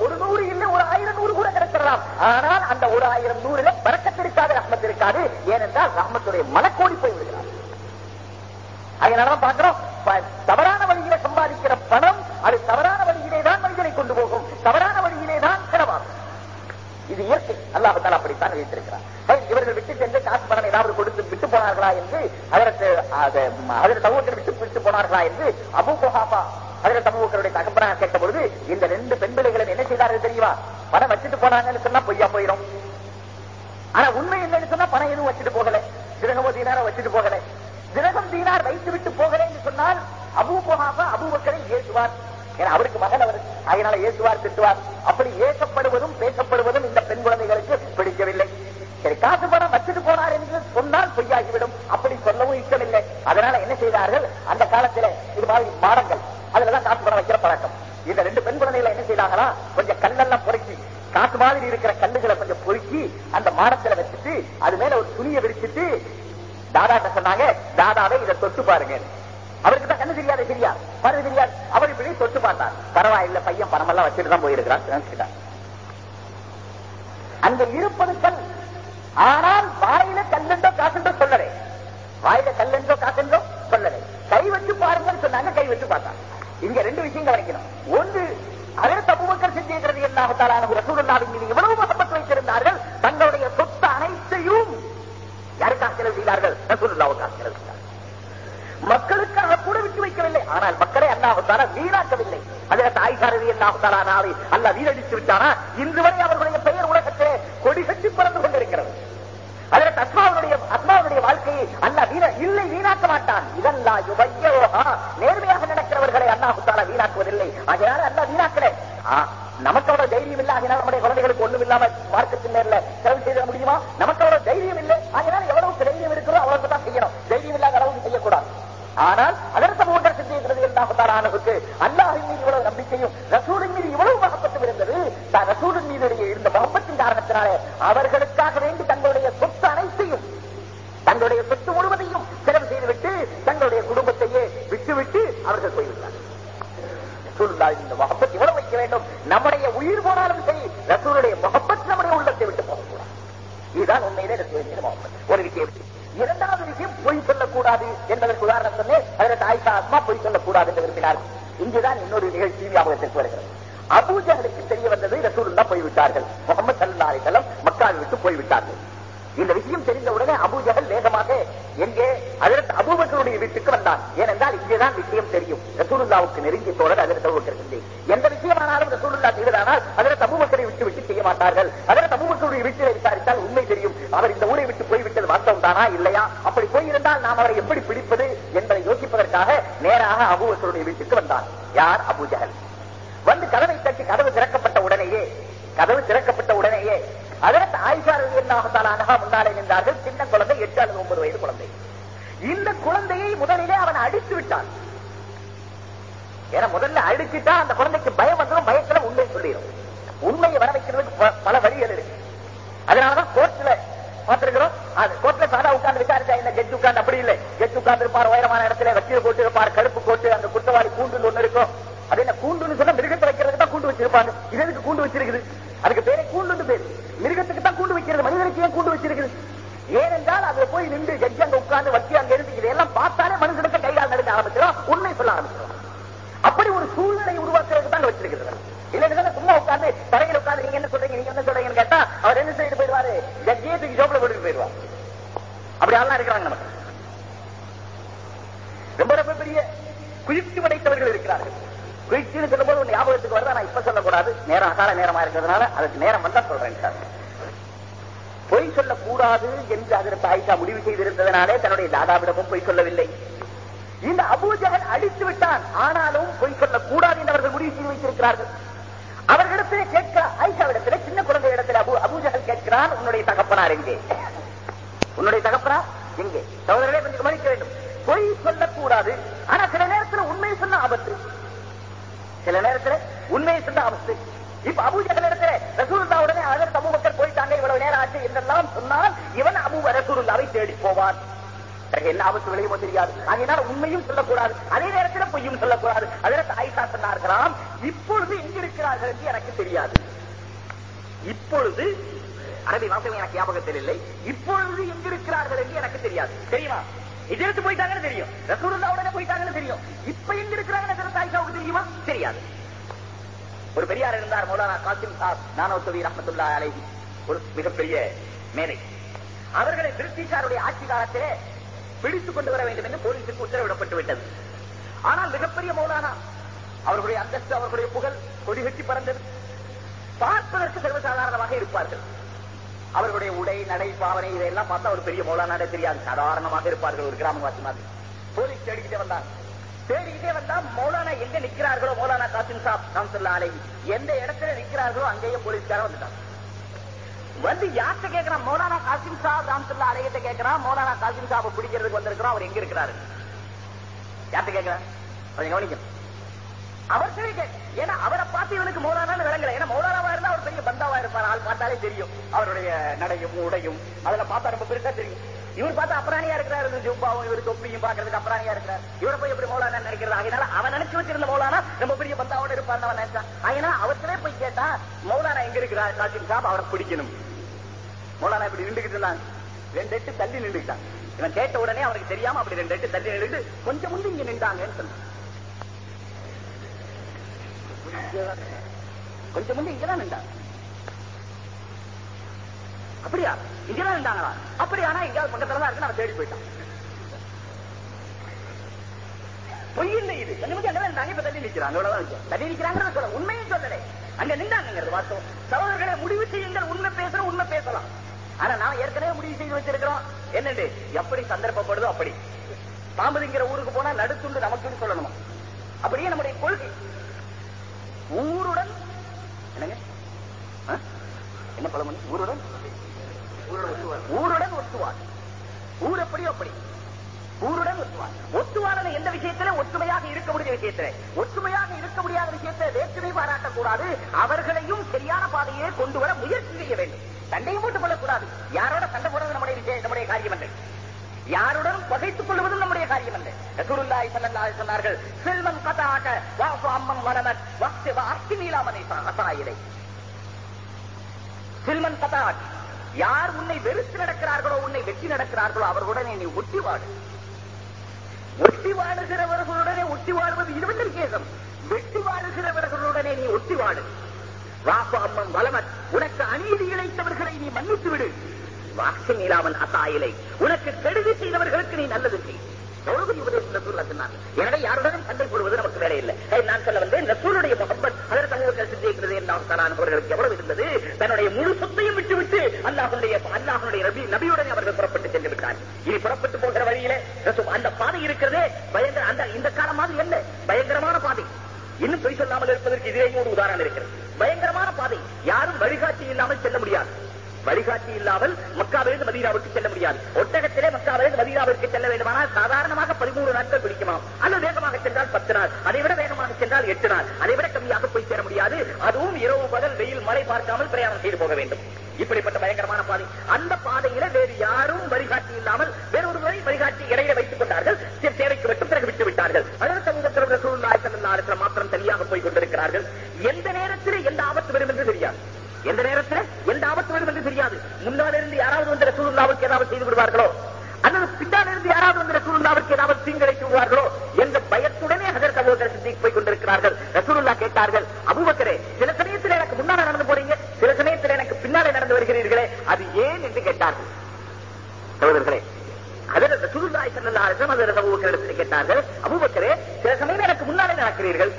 ஒரு நூறு இல்லை ஒரு ஆயிரம் நூறு கூட கிடைக்கிறதாம் ஆனால் அந்த ஒரு ஆயிரம் நூறுல பறக்க இருக்காது. ஏனென்றால் ரஹமத்துடைய மனக்கோடி போய் விடுகிறார் அதனால பார்க்கிறோம் தவறான வழியில சம்பாதிக்கிற பணம் அது தவறான வழியிலே தான் மனிதனை கொண்டு போகும். தவறான வழியிலே தான் செலவாகும். இது இயற்கை. அல்லாஹால அப்படித்தான் வைத்திருக்கிறார் இவர்கள் விட்டு சென்று காசு பணம் ஏதாவது கொடுத்து விட்டு போனார்களா என்று அதற்கு அதற்கு சமூகத்தில் விட்டு விட்டு போனார்களா என்று அபு குஹாபா அதில் சமூகங்களுடைய தகப்பனாக கேட்ட பொழுது இந்த ரெண்டு பெண் பிள்ளைகளை என்ன செய்தார்கள் தெரியுமா? பணம் வச்சுட்டு போனாங்கன்னு சொன்னா பொய்யா போயிடும் ஆனா உண்மை இல்லைன்னு சொன்னா பணம் எதுவும் வச்சுட்டு போகல. திரகமோ தீனார வச்சுட்டு போகல. திரகம் தீனார் வைத்து விட்டு போகல என்று சொன்னால் அபு குஹாபா மக்களை ஏசுவார் ஏன்னா அவருக்கு மகன் அவர். அதனால ஏற்றுவார் திட்டுவார். அப்படி ஏசப்படுவதும் பேசப்படுவதும் இந்த பெண் குழந்தைகளுக்கு பிடிக்கவில்லை. சரி காசு பணம் வச்சுட்டு போனார் என்று சொன்னால் பொய்யாகிவிடும். அப்படி சொல்லவும் இஷ்டமில்லை. அதனால என்ன செய்தார்கள்? அந்த காலத்தில் இது மாதிரி மாடங்கள் அதுலதான் காசு பணம் வைக்கிற பழக்கம். இந்த ரெண்டு பெண் குழந்தைகளை என்ன செய்தாங்களா கொஞ்சம் கல்லெல்லாம் பொறுக்கி காசு மாதிரி இருக்கிற கல்லுகளை கொஞ்சம் பொறுக்கி அந்த மாடத்துல வச்சுட்டு அது மேல ஒரு துணியை விரிச்சிட்டு தாதாட்ட சொன்னாங்க? தாதாவை இதை தொட்டு பாருங்க. அவருக்கு தான் கண்ணு தெரியாது சரியா? மருந்து தெரியாது. அவர் இப்படி தொட்டு பார்த்தார். பரவாயில்ல பையன் பணமெல்லாம் வச்சுட்டு தான் போயிருக்கிறான் நினைச்சுட்டார் அங்க இருப்பது கல் ஆனால் வாயில கல்லுண்டோ காசுண்டோ சொல்லலை. வாயில கல்லுண்டோ காசுண்டோ சொல்லலை கை வச்சு பாருங்கன்னு சொன்னாங்க கை வச்சு பார்த்தாங்க இங்க ரெண்டு விஷயம் கவனிக்கணும் ஒன்று அதற்கு அபுபக்கர் செஞ்சிருக்கிறது எல்லாத்தாலான ரசூலுல்லாவின் மீது எவ்வளவு மகப்பத்து வைத்திருந்தார்கள் தங்களுடைய சொத்து அனைத்தையும் யாருக்காக செலவு செய்தார்கள் ரசூலுல்லாவுக்காக செலவு செய்தார்கள் மக்களுக்காக கூட விட்டு வைக்கவில்லை ஆனால் மக்களை அல்லாஹால வீணாக்கவில்லை அதில் அல்லாஹு தாய்காரதி நாளை அல்ல வீணடித்து விட்டானா இன்று வரை அவர்களுடைய பெயர் உலகத்திலே கொடி கட்டி பறந்து கொண்டிருக்கிறது அதில் அஸ்மாவுடைய அஸ்மாவுடைய வாழ்க்கையை அல்ல வீண இல்லை வீணாக்க மாட்டான் இதல்லா யுபையோஹா நேர்மையாக நடக்கிறவர்களை அல்லாஹுத்தால வீணாக்குவதில்லை அதனால அல்ல வீணாக்கல ஆ, நமக்கு அவ்வளவு தைரியம் இல்லை அதனால நம்முடைய குழந்தைகளுக்கு ஒண்ணும் இல்லாம மார்க்கத்தின் நேரில் செலவு செய்த முடியுமா நமக்கு அவ்வளவு தைரியம் இல்லை அதனால எவ்வளவுக்கு தைரியம் இருக்கிறோ அவ்வளவுக்கு தான் செய்யணும் தைரியம் இல்லாத அளவுக்கு செய்யக்கூடாது ஆனால் அதற்கு மூட்டர் சிந்திக்கிறது அல்லாஹுக்கு அல்லாஹின் மீது இவ்வளவு நம்பிக்கையும் ரசூலின் மீது இவ்வளவு மகப்பத்தும் இருந்தது தான் ரசூலின் மீது இருந்த மகப்பத்தின் காரணத்தினாலே அவர்களுக்காக வேண்டி தங்களுடைய சொத்து அனைத்தையும் தங்களுடைய சொத்து முழுவதையும் செலவு செய்துவிட்டு தங்களுடைய குடும்பத்தையே விட்டுவிட்டு அவர்கள் போய்விட்டார்கள். இந்த முகப்பத் இவ்வளவு வைக்க வேண்டும்? நம்முடைய உயிர் போனாலும் சரி ரசூலுடைய முகப்பத் நம்முடைய உள்ளத்தை விட்டு போகக்கூடாது. இதுதான் உண்மையிலே ரசூலுடைய மகப்பத் ஒரு விஷயம். இரண்டாவது விஷயம் பொய் சொல்லக்கூடாது என்பதற்கு உதாரணம் சொன்னேன். அதில் ஆயிஷா பொய் சொல்லக்கூடாது என்று விரும்பினார் இங்குதான் இன்னொரு நிகழ்ச்சி ஞாபகத்திற்கு வருகிறது அபூஜகளுக்கு தெரிய வந்தது ரசூலுல்லா போய்விட்டார்கள் முகமது சல்லா அலிசல்லம் மக்காவை விட்டு போய்விட்டார்கள். இந்த விஷயம் தெரிந்தவுடனே அபுஜகல் வேகமாக எங்கே? அதற்கு அபுபக்கருடைய வீட்டுக்கு வந்தான். ஏனென்றால் இங்கேதான் விஷயம் தெரியும். ரசூலுல்லாவுக்கு நெருங்கிய தோழர் அதற்கு அபுபக்கருக்கு எந்த விஷயமானாலும் ரசூலுல்லா செய்ததானால் அதற்கு அபுபக்கரை விட்டு விட்டு செய்ய மாட்டார்கள். அதற்கு அபுபக்கருடைய வீட்டில் விசாரித்தால் உண்மை தெரியும். அவர் இந்த ஊரை விட்டு போய்விட்டது வாஸ்தவம் தானா? இல்லை அப்படி போயிருந்தால் நாம் அவரை எப்படி பிடிப்பது என்பதை யோசிப்பதற்காக நேராக அபூபக்கருடைய வீட்டுக்கு வந்தான் யார் அபூஜகல் வந்து கதவை தட்டி கதவு திறக்கப்பட்ட உடனேயே கதவு திறக்கப்பட்ட உடனேயே அதற்கு ஆயிஷா ரவி அனகா முன்னாலே நின்றார்கள் சின்ன குழந்தை எட்டு அல்லது ஒன்பது வயது குழந்தை இந்த குழந்தையை முதலிலே அவன் அடித்து விட்டான் ஏன்னா முதல்ல அடிச்சுட்டா அந்த குழந்தைக்கு பயம் வந்துடும் பயத்துல உண்மை சொல்லிடும். உண்மையை வர வைக்கிறதுக்கு பல வழிகள் இருக்கு. அதனாலதான் கோர்ட்ல பார்த்திருக்கிறோம். அது கோர்ட்ல சாதா உட்கார்ந்து விசாரிச்சா என்ன ஜட்ஜ் உட்கார்ந்து அப்படி இல்லை. ஜட்ஜ் உட்கார்ந்து இருப்பார் உயரமான இடத்துல வக்கீல் போட்டு இருப்பார் கருப்பு கோட்டு அந்த குற்றவாளி கூண்டு ஒண்ணு இருக்கும். அது என்ன கூண்டுன்னு சொன்னா மிருகத்தை வைக்கிறதுக்கு தான் கூண்டு வச்சிருப்பாங்க. இது எதுக்கு கூண்டு வச்சிருக்குது? அதுக்கு பேரே கூண்டு பேரு. மிருகத்துக்கு தான் கூண்டு வைக்கிறது. மனிதனுக்கு ஏன் கூண்டு வச்சிருக்குது? ஏனென்றால் அதுல போய் நின்று ஜட்ஜ் அங்க உட்கார்ந்து வச்சு அங்க இருந்து இதெல்லாம் பார்த்தாலே மனுஷனுக்கு கையால் நடக்க ஆரம்பிச்சிடும் உண்மை சொல்ல ஆரம்பிச்சிடும். அப்படி ஒரு சூழ்நிலை உருவாக்குறதுக்கு தான் வச்சிருக்கிறது. இல்லைன்னு சும்மா உட்கார்ந்து தரையில் உட்கார்ந்து நீங்க என்ன சொல்றீங்க நீங்க என்ன சொல்றீங்கன்னு கேட்டா அவர் என்ன செய்து போயிடுவாரு? ஜட்ஜியே தூக்கி ஜோப்ல போட்டு போயிடுவார். அப்படி ஆள்லாம் இருக்கிறாங்க நமக்கு. ரொம்ப ரொம்ப பெரிய குயிர்ச்சி படைத்தவர்கள் இருக்கிறார்கள். குயிர்ச்சின்னு சொல்லும்போது ஒரு ஞாபகத்துக்கு வருது? நான் இப்ப சொல்லக்கூடாது. நேரம் அகால நேரமா இருக்கிறதுனால அதுக்கு நேரம் வந்தா சொல்றேன் சார். பொய் பொய் சொல்லக்கூடாது என்று அதற்கு ஆயிஷா முடிவு செய்திருந்ததனாலே தன்னுடைய தாதாவிடமும் பொய் சொல்லவில்லை. இந்த அபூஜகன் அடித்து விட்டான். ஆனாலும் பொய் சொல்லக்கூடாது என்று அவர்கள் முடிவு செய்து வைத்திருக்கிறார்கள். அவர்களிடத்திலே கேட்க ஆயிஷாவிடத்திலே சின்ன குழந்தை இடத்துல அபு அபூஜகல் கேட்கிறான் உன்னுடைய தகப்பனார் எங்கே? உன்னுடைய தகப்பனார் எங்கே? சகோதரர்களே கொஞ்சம் கவனிக்க வேண்டும். பொய் சொல்லக்கூடாது. ஆனா சில நேரத்தில் உண்மையை சொன்ன ஆபத்து. சில நேரத்தில் உண்மையை சொன்ன ஆபத்து. இப்ப அபூஜகன் இடத்துல ரசூலுல்லாவுடனே அதற்கு அபூபக்கர் போயிட்டாங்க. இவ்வளவு நேரம் ஆச்சு என்றெல்லாம் சொன்னால் இவன் அபூ ரசூலுல்லாவை தேடி போவான். என்ன ஆபத்து விளையுமோ தெரியாது. அதனால உண்மையும் சொல்லக்கூடாது. அதே நேரத்தில் பொய்யும் சொல்லக்கூடாது. அதற்கு ஆயிஷா சொன்னார்களாம் இப்பொழுது எங்கிருக்கிறார்கள் என்று எனக்கு தெரியாது. இப்பொழுது அரபி வாசகம் எனக்கு ஞாபகத்தில் இல்லை. இப்பொழுது எங்க இருக்கிறார்கள் என்று எனக்கு தெரியாது. தெரியுமா? எதிர்த்து போயிட்டாங்கன்னு தெரியும். ரசூலுல்லாவுடனே போயிட்டாங்கன்னு தெரியும். இப்ப எங்க இருக்கிறாங்கன்னு ஆயிஷாவுக்கு தெரியுமா? தெரியாது. ஒரு பெரியார் இருந்தார் மௌலானா காசிம் சாப் நானோத்தவி ரஹமத்துல்லா அலைஹி. ஒரு மிகப்பெரிய மேதை. அவர்களை பிரிட்டிஷாருடைய ஆட்சி காலத்திலே பிடித்துக் கொண்டு வர வேண்டும் என்று போலீசுக்கு உத்தரவிடப்பட்டு விட்டது. ஆனால் மிகப்பெரிய மௌலானா அவர்களுடைய அந்தஸ்து அவர்களுடைய புகழ் கொடிகட்டி பறந்தது. பார்ப்பதற்கு சர்வசாதாரணமாக இருப்பார்கள். அவர்களுடைய உடை நடை பாவனை இதையெல்லாம் பார்த்தா ஒரு பெரிய மௌலானாடே தெரியாது. சாதாரணமாக இருப்பார்கள் ஒரு கிராமவாசி மாதிரி. போலீஸ் தேடிக்கிட்டே வந்தாங்க தேடிக்கிட்டே வந்தா மௌலானா எங்க நிக்கிறார்களோ மௌலானா காசிம் சாப் ராம்சுல்லா அலை எந்த இடத்துல நிற்கிறார்களோ அங்கேயே போலீஸ்காரன் வந்துட்டாங்க வந்து யார்கிட்ட கேட்கிறான் மௌலானா காசிம் சாப் ராம்சுல்லா அலைகிட்ட கேட்கிறான் மௌலானா காசிம் சாப்பை பிடிக்கிறதுக்கு வந்திருக்கிறோம் அவர் எங்க இருக்கிறாரு? யார்கிட்ட கேட்கிறார் கொஞ்சம் கவனிக்கணும் அவர்கிட்ட ஏன்னா அவரை பார்த்து இவனுக்கு மௌலானான்னு விளங்கல. ஏன்னா மௌலானாவா இருந்தா அவர் பெரிய பந்தாவா இருப்பார். ஆள் பார்த்தாலே தெரியும். அவருடைய நடையும் உடையும் அதுல பார்த்தா ரொம்ப பெருசா தெரியும். இவர் பார்த்தா அப்ராணியா இருக்கிறாரு ஜுப்பாவும் இவர் தொப்பியும் பாக்குறதுக்கு அப்ராணியா இருக்கிறார். இவரை போய் எப்படி மௌலானா நினைக்கிறது? அதனால அவன் நினைச்சு வச்சிருந்த மௌலானா ரொம்ப பெரிய பந்தாவோட இருப்பார் அவன் நினைச்சான். அதனால அவர்கிட்டே போய் கேட்டா மௌலானா எங்க இருக்கிறார்? காசிம் சாப் அவரை பிடிக்கணும். மௌலானா இப்படி நின்றுகிட்டு இருந்தாங்க ரெண்டு எட்டு தள்ளி நின்றுட்டான் இவன் கேட்ட உடனே அவனுக்கு தெரியாம அப்படி ரெண்டு எட்டு தள்ளி நின்று கொஞ்சம் முந்தி இங்க நின்றாங்கன்னு சொன்னான். கொஞ்சம் முந்தி இங்கதான் நின்றாங்க அப்படியா? இங்கதான் இருந்தாங்களா? அப்படி ஆனா எங்கேயாவது பக்கத்துல தான் இருக்கு நான் தேடி போயிட்டோம். பொய் இல்லை இது. கண்ணுமதி முந்தி அங்கதான் இருந்தாங்க இப்ப தள்ளி நிக்கிறாங்க. அவ்வளவுதான் தள்ளி நிக்கிறாங்கிறத சொல்ல உண்மையும் சொல்லலை. அங்க நின்றாங்கிறது வாஸ்தவம். சகோதரர்களை முடிவு செய்யுங்கள் உண்மை பேசுறோம் உண்மை பேசலாம். ஆனா நான் ஏற்கனவே முடிவு செய்து வச்சிருக்கிறோம். என்னண்டு? எப்படி சந்தர்ப்பப்படுதோ அப்படி. பாம்புங்கிற ஊருக்கு போனா நடுத்துண்டு நமக்குன்னு சொல்லணுமா? அப்படியே நம்முடைய கொள்கை. ஊருடன் என்னங்க? என்ன பழமொழி? ஊருடன்? ஊருடன் ஒத்துவார். ஊர் எப்படி அப்படி. ஊருடன் ஒத்துவார். ஒத்துவாரன எந்த விஷயத்தில ஒற்றுமையாக இருக்க முடிய விஷயத்தில? ஒற்றுமையாக இருக்க முடியாத விஷயத்தை வேற்றுமை பாராட்டக்கூடாது. அவர்களையும் சரியான பாதையே கொண்டு வர முயற்சி செய்ய வேண்டும். சண்டையும் போட்டுக் கொள்ளக்கூடாது. யாரோட சண்டை போடுறது நம்முடைய விஷயம் நம்முடைய காரியம் அல்ல யாருடன் பகைத்துக் கொள்வதும் நம்முடைய காரியம் அல்ல ரசூலுல்லாஹி ஸல்லல்லாஹு அலைஹி சொன்னார்கள் செல்வம் கதாக வாசு அம்மன் வரமத் வக்தி வாஸ்தி நீலாமனை அசாயிலை. செல்வன் கதாட் யார் உன்னை வெறுத்து நடக்கிறார்களோ உன்னை வெற்றி நடக்கிறார்களோ அவர்களுடனே நீ ஒட்டி வாடு ஒட்டி வாடுகிறவர்களுடனே ஒட்டி வாழ்வது இருபது கேசம். வெட்டி வாடுகிறவர்களுடனே நீ ஒட்டி வாடு வாப்பு அம்மன் வளமத் உனக்கு அநீதி இழைத்தவர்களை நீ மன்னித்து விடு. வாக்கு நீலாமன் அசாயிலை உனக்கு கெடுதி செய்தவர்களுக்கு நீ நல்லது செய். எவ்வளவு உபதேசம் சூழல் சொன்னாங்க. எனவே யாருடனும் சண்டை போடுவது நமக்கு வேலை இல்லை. நான் சொல்ல வந்தேன் இந்த சூழலுடைய முகப்பத் அதற்கு அல்லாஹ் சிந்திக்கிறது என்று அவர்களுக்கு எவ்வளவு இருந்தது? தன்னுடைய முழு சொத்து அல்லாஹுடைய அல்லாஹனுடைய நபி நபியுடனே அவர்கள் புறப்பட்டு சென்று விட்டார் இனி புறப்பட்டு போகிற வழியில அந்த பாதை இருக்கிறதே. பயங்கர அந்த இந்த காலம் மாதிரி அல்ல பயங்கரமான பாதை. இன்னும் பொய் சொல்லாமல் இருப்பதற்கு இதிலேயும் ஒரு உதாரணம் இருக்கிறது. பயங்கரமான பாதை. யாரும் வழிகாட்டி இல்லாமல் செல்ல முடியாது. வழிகாட்டி இல்லாமல் மக்காவிலிருந்து மதீனாவுக்கு செல்ல முடியாது. ஒட்டகத்திலே மக்காவிலிருந்து மதீனாவிற்கு செல்ல வேண்டுமானால் சாதாரணமாக பதிமூணு நாட்கள் பிடிக்குமாம் அல்லது வேகமாக சென்றால் பத்து நாள். அதை விட வேகமாக சென்றால் எட்டு நாள். அதை விட கம்மியாக போய் சேர முடியாது. அதுவும் இரவு பகல் வெயில் மழை பார்க்காமல் பிரயாணம் செய்து போக வேண்டும். இப்படிப்பட்ட பயங்கரமான பாதை. அந்த பாதையில வேறு யாரும் வழிகாட்டி இல்லாமல் வேறொருவரை வழிகாட்டி இடையில வைத்துக் கொண்டார்கள். தேவைக்கு மட்டும் பிறகு விட்டு விட்டார்கள். அதற்கு சமூகத்தில் மாத்திரம் தனியாக போய் கொண்டிருக்கிறார்கள். எந்த நேரத்தில் எந்த ஆபத்து வரும் என்று தெரியாது. எந்த நேரத்தில் எந்த ஆபத்து வரும் என்று தெரியாது. முன்னால் இருந்து யாராவது வந்து ரசூல்லாவுக்கு ஏதாவது செய்து விடுவார்களோ அல்லது பின்னால் இருந்து யாராவது வந்து ரசூலுல்லாவுக்கு ஏதாவது தீங்கிழைத்து விடுவார்களோ என்ற பயத்துடனே ஹஜர் அபூபக்கர் சித்திக் போய் கொண்டிருக்கிறார்கள் ரசூலுல்லா கேட்டார்கள் அபூபக்கரே சில சமயத்தில் எனக்கு முன்னால நடந்து போறீங்க சில சமயத்தில் எனக்கு பின்னாலே நடந்து வருகிறீர்களே அது ஏன் என்று கேட்டார்கள் சகோதரர்களே அதில் ரசூலுல்லாஹி ஸல்லல்லாஹு அலைஹி வஸல்லம் ஹஜரத் அபூபக்கரிடத்தில் கேட்டார்கள் அபூபக்கரே சில சமயம் எனக்கு முன்னாலே நடக்கிறீர்கள்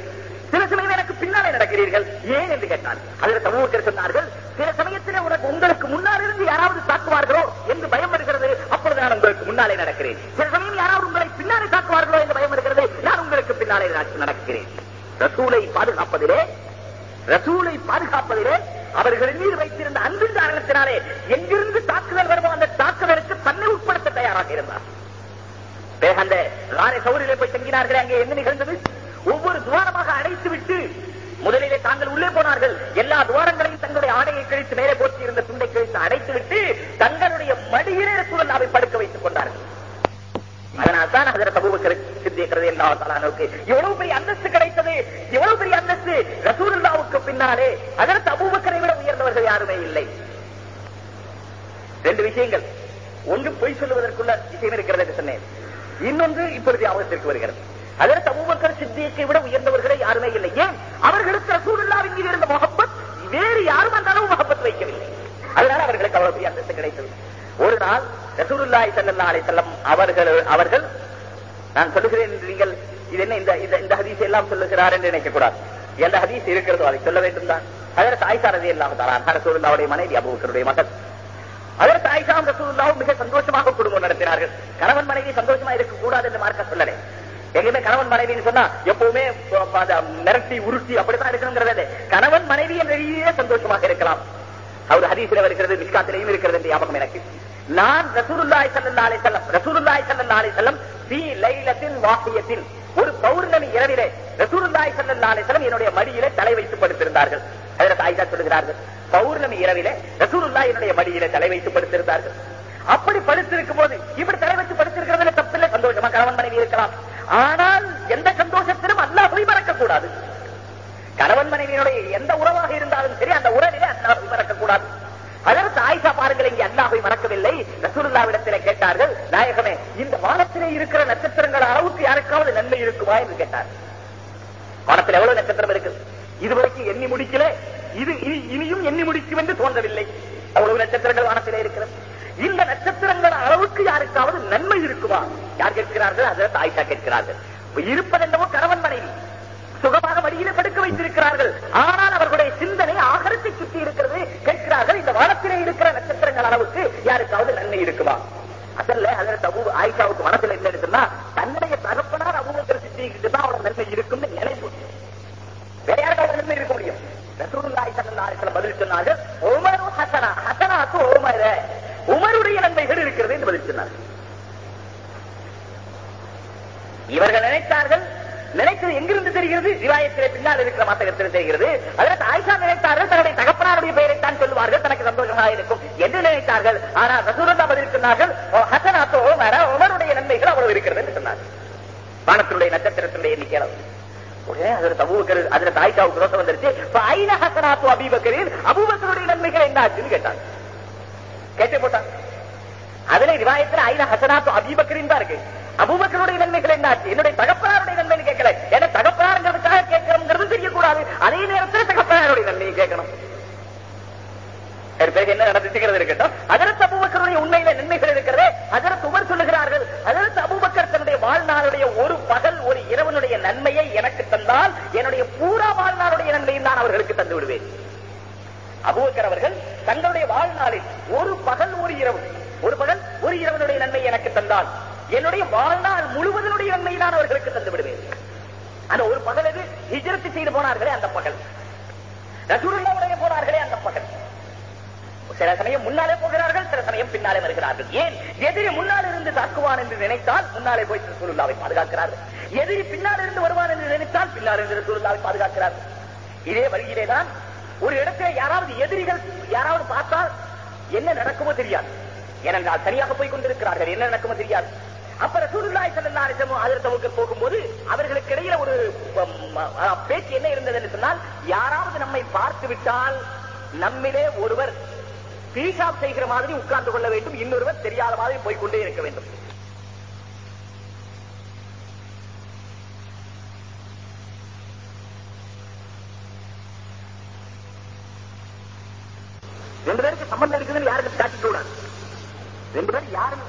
சில சமயம் எனக்கு பின்னாலே நடக்கிறீர்கள் ஏன் என்று கேட்டார்கள் அதில் அபூபக்கர் சொன்னார்கள் சில சமயத்திலே உனக்கு உங்களுக்கு முன்னால் இருந்து யாராவது தாக்குவார்களோ என்று பயம் வருகிறது அப்பொழுது நான் உங்களுக்கு முன்னாலே நடக்கிறேன் சில சமயம் யாராவது உங்களை பின்னாலே தாக்குவார்களோ என்று பயம் வருகிறது நான் உங்களுக்கு பின்னாலே நடக்கிறேன் ரசூலை பாதுகாப்பதிலே ரசூலை பாதுகாப்பதிலே அவர்களின் மீது வைத்திருந்த அன்பின் காரணத்தினாலே எங்கிருந்து தாக்குதல் வருமோ அந்த தாக்குதலுக்கு தன்னை உட்படுத்த தயாராக இருந்தார் அந்த ராரை சௌரிலே போய் தங்கினார்களே அங்கே என்ன நிகழ்ந்தது ஒவ்வொரு துவாரமாக அடைத்து விட்டு முதலிலே தாங்கள் உள்ளே போனார்கள் எல்லா துவாரங்களையும் தங்களுடைய ஆடையை கழித்து மேலே போட்டி இருந்த துண்டை கழித்து அடைத்து விட்டு தங்களுடைய மடியிலே சூழலாவை படுக்க வைத்துக் கொண்டார்கள் அதனால் தான் அதில் சமூக சித்திக்கிறது என்றாவுக்கு எவ்வளவு பெரிய அந்தஸ்து கிடைத்தது எவ்வளவு பெரிய அந்தஸ்து ரசூலுல்லாவுக்கு பின்னாலே அதற்கு அபூபக்கரை விட உயர்ந்தவர்கள் யாருமே இல்லை ரெண்டு விஷயங்கள் ஒன்று பொய் சொல்லுவதற்குள்ள விஷயம் இருக்கிறது என்று சொன்னேன் இன்னொன்று இப்பொழுது அவசரத்திற்கு வருகிறது அதற்கு அபூபக்கர் சித்தியத்தை விட உயர்ந்தவர்களே யாருமே இல்லை ஏன் அவர்களுக்கு ரசூலுல்லாவின் மீது இருந்த முகப்பத் வேறு யாரும் அந்த அளவு முகப்பத் வைக்கவில்லை அதனால அவர்களுக்கு அவ்வளவு பெரிய அந்தஸ்து கிடைத்தது ஒரு நாள் ரசூலுல்லாய் சல்லா அலை செல்லம் அவர்கள் அவர்கள் நான் சொல்லுகிறேன் என்று நீங்கள் இது என்ன இந்த இந்த ஹதீஸ் எல்லாம் சொல்லுகிறார் என்று நினைக்கக்கூடாது. எந்த ஹதீஸ் இருக்கிறதோ அதை சொல்ல வேண்டும் தான் அதற்கு ஆயிஷா ரதி இல்லாம தரான் ரசூலுல்லாவுடைய மனைவி அபூக்கருடைய மகள். அதற்கு ஆயிஷாம் ரசூல்லாவும் மிக சந்தோஷமாக குடும்பம் நடத்தினார்கள். கணவன் மனைவி சந்தோஷமா இருக்க கூடாது என்று மார்க்க சொல்லலை. எங்கேயுமே கணவன் மனைவின்னு சொன்னா எப்பவுமே மிரட்டி உருட்டி அப்படித்தான் இருக்கணுங்கிறதே கணவன் மனைவி என்ற சந்தோஷமாக இருக்கலாம். அவர் ஹதீசில வருகிறது மிஸ்காத்திலையும் இருக்கிறது என்று ஞாபகம் எனக்கு. நான் ரசூருல்லாய் சல்லா அலை செல்லம் ரசூருல்லாய் சல்லா அலை செல்லம் சி லைலத்தின் வாக்கியத்தில் ஒரு பௌர்ணமி இரவிலே ரசூலுல்லாய் சல்லா செல்லம் என்னுடைய மடியிலே தலை வைத்து படுத்திருந்தார்கள் அதற்கு ஆயிஷா சொல்லுகிறார்கள் பௌர்ணமி இரவிலே ரசூலுல்லாய் என்னுடைய மடியிலே தலை வைத்து படுத்திருந்தார்கள் அப்படி படுத்திருக்கும் போது இப்படி தலை வச்சு படுத்திருக்கிறதுல தப்பில்லை. சந்தோஷமா கணவன் மனைவி இருக்கலாம். ஆனால் எந்த சந்தோஷத்திலும் அல்லாஹை மறக்க கூடாது கணவன் மனைவியினுடைய எந்த உறவாக இருந்தாலும் சரி அந்த உறவிலே அல்லாஹை மறக்க கூடாது அதற்கு ஆயிஷா பாருங்கள் இங்கே அல்லாஹை மறக்கவில்லை. ரசூலுல்லாவிடத்திலே கேட்டார்கள் நாயகமே இந்த வானத்திலே இருக்கிற நட்சத்திரங்கள் அளவுக்கு யாருக்காவது நன்மை இருக்குமா என்று கேட்டார். வானத்தில் எவ்வளவு நட்சத்திரம் இருக்கு? இதுவரைக்கும் எண்ணி முடிக்கல. இது இனியும் எண்ணி முடிக்கும் என்று தோன்றவில்லை. அவ்வளவு நட்சத்திரங்கள் வானத்திலே இருக்கிறது. இந்த நட்சத்திரங்கள் அளவுக்கு யாருக்காவது நன்மை இருக்குமா? யார் கேட்கிறார்கள்? அதற்கு ஆயிஷா கேட்கிறார்கள். இருப்பதென்னவோ கணவன் மனைவி. சுகமாக வழியில படுக்க வைத்திருக்கிறார்கள். ஆனால் அவர்களுடைய சிந்தனை ஆகரத்தை சுற்றி இருக்கிறது. கேட்கிறார்கள் இந்த வானத்திலே இருக்கிற நட்சத்திரங்கள் அளவுக்கு யாருக்காவது நன்மை இருக்குமா? அதல்ல அதுல தபு ஆயிஷாவுக்கு மனசுல என்ன இருக்குன்னா தன்னுடைய தகப்பனார் அபூபக்கர் சித்திக்கிட்டு தான் அவரோட நன்மை இருக்கும்னு நினைப்பு வேற யாருக்காவது நன்மை இருக்க முடியும்? ரசூலுல்லாஹி ஸல்லல்லாஹு அலைஹி பதில் சொன்னார்கள் உமரு ஹசனா ஹசனாக்கு உமர. உமருடைய நன்மைகள் இருக்கிறது என்று பதில் சொன்னார்கள். இவர்கள் நினைத்தார்கள் நினைத்தது எங்கிருந்து தெரிகிறது? ரிவாயத்திலே பின்னால் இருக்கிற மாத்தகத்தில் தெரிகிறது. அதற்கு ஆயிஷா நினைத்தார்கள் தன்னுடைய தகப்பனாருடைய பெயரைத்தான் சொல்லுவார்கள் தனக்கு சந்தோஷமாக இருக்கும் என்று நினைத்தார்கள். ஆனால் ரசூலல்லா பதில் சொன்னார்கள் ஹசனாத்தோ உமருடைய நன்மைகள் அவ்வளவு இருக்கிறது என்று சொன்னார்கள் வானத்தினுடைய நட்சத்திரத்தினுடைய எண்ணிக்கை அளவு. உடனே அதில் அபூபக்கர் அதில் ஆயிஷாவுக்கு ரோசம் வந்துருச்சு. ஐன ஹசனாத்து அபிபக்கரில் அபூபக்கருடைய நன்மைகள் என்ன ஆச்சுன்னு கேட்டாங்க. கேட்டு போட்டாங்க. அதுல ரிவாயத்தில் ஐன ஹசனாத்து அபிபக்கரின் தான் இருக்கு. அபூபக்கருடைய நன்மைகள் என்னாச்சு என்னுடைய தகப்பனாருடைய நன்மைன்னு கேட்கல. ஏன்னா தகப்பனாருங்கிறதுக்காக கேட்கணுங்கிறது தெரியக்கூடாது. அதே நேரத்தில் தகப்பனாருடைய நன்மையை கேட்கணும். என்ன நடந்துச்சுங்கிறது இருக்கட்டும். அதற்கு அபூபக்கருடைய உண்மையில நன்மைகள் இருக்கிறது. அதற்கு உமர் சொல்லுகிறார்கள் அதற்கு அபூபக்கர் தன்னுடைய வாழ்நாளுடைய ஒரு பகல் ஒரு இரவனுடைய நன்மையை எனக்கு தந்தால் என்னுடைய பூரா வாழ்நாளுடைய நன்மையும் நான் அவர்களுக்கு தந்து விடுவேன். அபூபக்கர் அவர்கள் தங்களுடைய வாழ்நாளில் ஒரு பகல் ஒரு இரவு ஒரு பகல் ஒரு இரவனுடைய நன்மை எனக்கு தந்தால் என்னுடைய வாழ்நாள் முழுவதனுடைய நன்மையை நான் அவர்களுக்கு தந்து விடுவேன். அந்த ஒரு பகல் ஹிஜரத்து செய்து போனார்களே அந்த பகல். ரசூலுல்லாவுடைய போனார்களே அந்த பகல். சில சமயம் முன்னாலே போகிறார்கள் சில சமயம் பின்னாலே வருகிறார்கள். ஏன்? எதிரி முன்னால் இருந்து தாக்குவான் என்று நினைத்தால் முன்னாலே போய் ரசூலுல்லாவை பாதுகாக்கிறார்கள். எதிரி பின்னால் இருந்து வருவான் என்று நினைத்தால் பின்னால் இருந்து ரசூலுல்லாவை பாதுகாக்கிறார்கள். இதே வழியிலே தான் ஒரு இடத்துல யாராவது எதிரிகள் யாராவது பார்த்தால் என்ன நடக்குமோ தெரியாது. ஏனென்றால் சரியாக போய் கொண்டிருக்கிறார்கள். என்ன நடக்குமோ தெரியாது. அப்ப ரசூலுல்லாஹி ஸல்லல்லாஹு அலைஹி வஸல்லம் போகும்போது அவர்களுக்கு இடையில ஒரு பேச்சு என்ன இருந்தது என்று சொன்னால் யாராவது நம்மை பார்த்து விட்டால் நம்மிலே ஒருவர் பீசாப் செய்கிற மாதிரி உட்கார்ந்து கொள்ள வேண்டும். இன்னொருவர் தெரியாத மாதிரி போய்கொண்டே இருக்க வேண்டும். ரெண்டு பேருக்கு சம்பந்தம் இருக்குதுன்னு யாருக்கு காட்டிக்க கூடாது ரெண்டு பேரும் யாரும்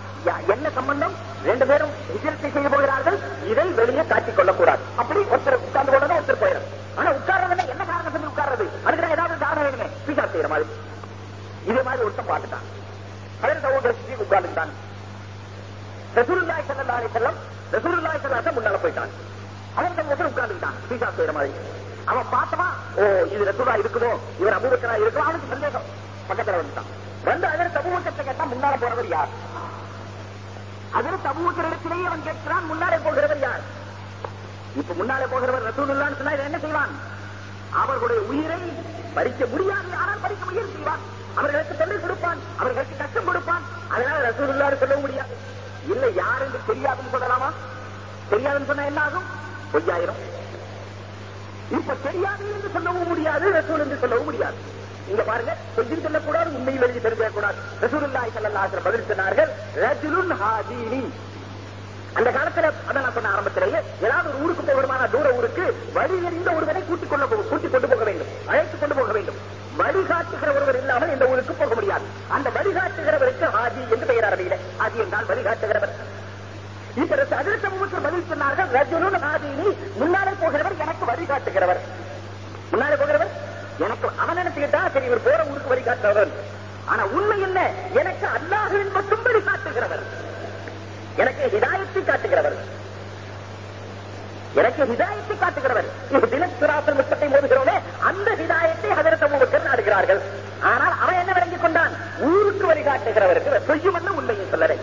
என்ன சம்பந்தம் ரெண்டு பேரும் விஜயத்தை செய்ய போகிறார்கள் இதை வெளியே காட்டிக் கொள்ளக்கூடாது அப்படி ஒருத்தர் உட்கார்ந்து கொள்ளணும் ஒருத்தர் போயிடும் ஆனா உட்கார்றதுல என்ன காரணம் சொல்லி உட்கார்றது அதுக்கு ஏதாவது காரணம் வேணுமே பீசா செய்யற மாதிரி இதே மாதிரி ஒருத்தன் பார்த்துட்டான் அதற்கு அவங்க உட்கார்ந்துட்டான் ரசூலுல்லாஹி ஸல்லல்லாஹு அலைஹி வஸல்லம் ரசூலுல்லாஹி ஸல்லல்லாஹு அலைஹி முன்னால போயிட்டான் அவன் தன் ஒருத்தர் உட்கார்ந்துட்டான் சீசா செய்யற மாதிரி அவன் பார்த்தமா ஓ இது ரசூலா இருக்குமோ இவர் அபூபக்கரா இருக்குமோ அவனுக்கு சந்தேகம் பக்கத்துல வந்துட்டான் வந்து அதற்கு அபூபக்கத்தை கேட்டா முன்னால போறவர் யார் அதற்கு அபூபக்கரிடத்திலேயே அவன் கேட்கிறான் முன்னாலே போகிறவர் யார் இப்ப முன்னாலே போகிறவர் ரசூலுல்லான்னு சொன்னா இவன் என்ன செய்வான் அவர்களுடைய உயிரை பறிக்க முடியாது ஆனால் பறிக்க முயற்சி செய்வான் அவர்களுக்கு தொல்லை கொடுப்பான் அவர்களுக்கு கஷ்டம் கொடுப்பான் அதனால ரசூலுல்லான்னு சொல்லவும் முடியாது இல்ல யார் என்று தெரியாதுன்னு சொல்லலாமா தெரியாதுன்னு சொன்னா என்ன ஆகும் பொய்யாயிரம் இப்ப தெரியாது என்று சொல்லவும் முடியாது ரசூல் என்று சொல்லவும் முடியாது இங்க பாருங்க கொஞ்சம் சொல்லக்கூடாது உண்மையில் எழுதி தெரிஞ்சிடக்கூடாது ரசூலுல்லாஹி ஸல்லல்லாஹு அலைஹி பதில் சொன்னார்கள் ரஜுலுன் ஹாதீனி அந்த காலத்துல அதான் நான் சொன்ன ஆரம்பத்திலேயே ஏதாவது ஒரு ஊருக்கு போகணுமான தூர ஊருக்கு வழி எறிந்த ஒருவரை கூட்டிக் கொள்ள போ- கூட்டிக் கொண்டு போக வேண்டும் அழைத்துக் கொண்டு போக வேண்டும் வழிகாட்டுகிற ஒருவர் இல்லாமல் போக முடியாது. அந்த வழிகாட்டுகிறவருக்கு ஹாஜி என்று பெயர் அரபியில ஹாஜி என்றால் வழிகாட்டுகிறவர். இப்ப அதிர்ஷ்ட மூச்சர் பதில் சொன்னார்கள் ரஜுலுன் ஹாஜினி. முன்னாலே போகிறவர் எனக்கு வழிகாட்டுகிறவர். முன்னாலே போகிறவர் எனக்கு அவன் நினைச்சுக்கிட்டா சரி இவர் போற ஊருக்கு வழிகாட்டுறவர். ஆனா உண்மை என்ன? எனக்கு அல்லாஹுவின் மட்டும் வழிகாட்டுகிறவர். எனக்கு ஹிதாயத்தை காட்டுகிறவர். எனக்கு ஹிதாயத்தை காட்டுகிறவர். இது தினசுராசல் முத்தத்தை மோதுகிறோமே அந்த ஹிதாயத்தை ஹதரத் அபூபக்கர் நாடுகிறார்கள் ஆனால் அவன் என்ன விளங்கிக் கொண்டான் ஊருக்கு வழிகாட்டுகிறவருக்கு செய்யும் உண்மையை சொல்லலை.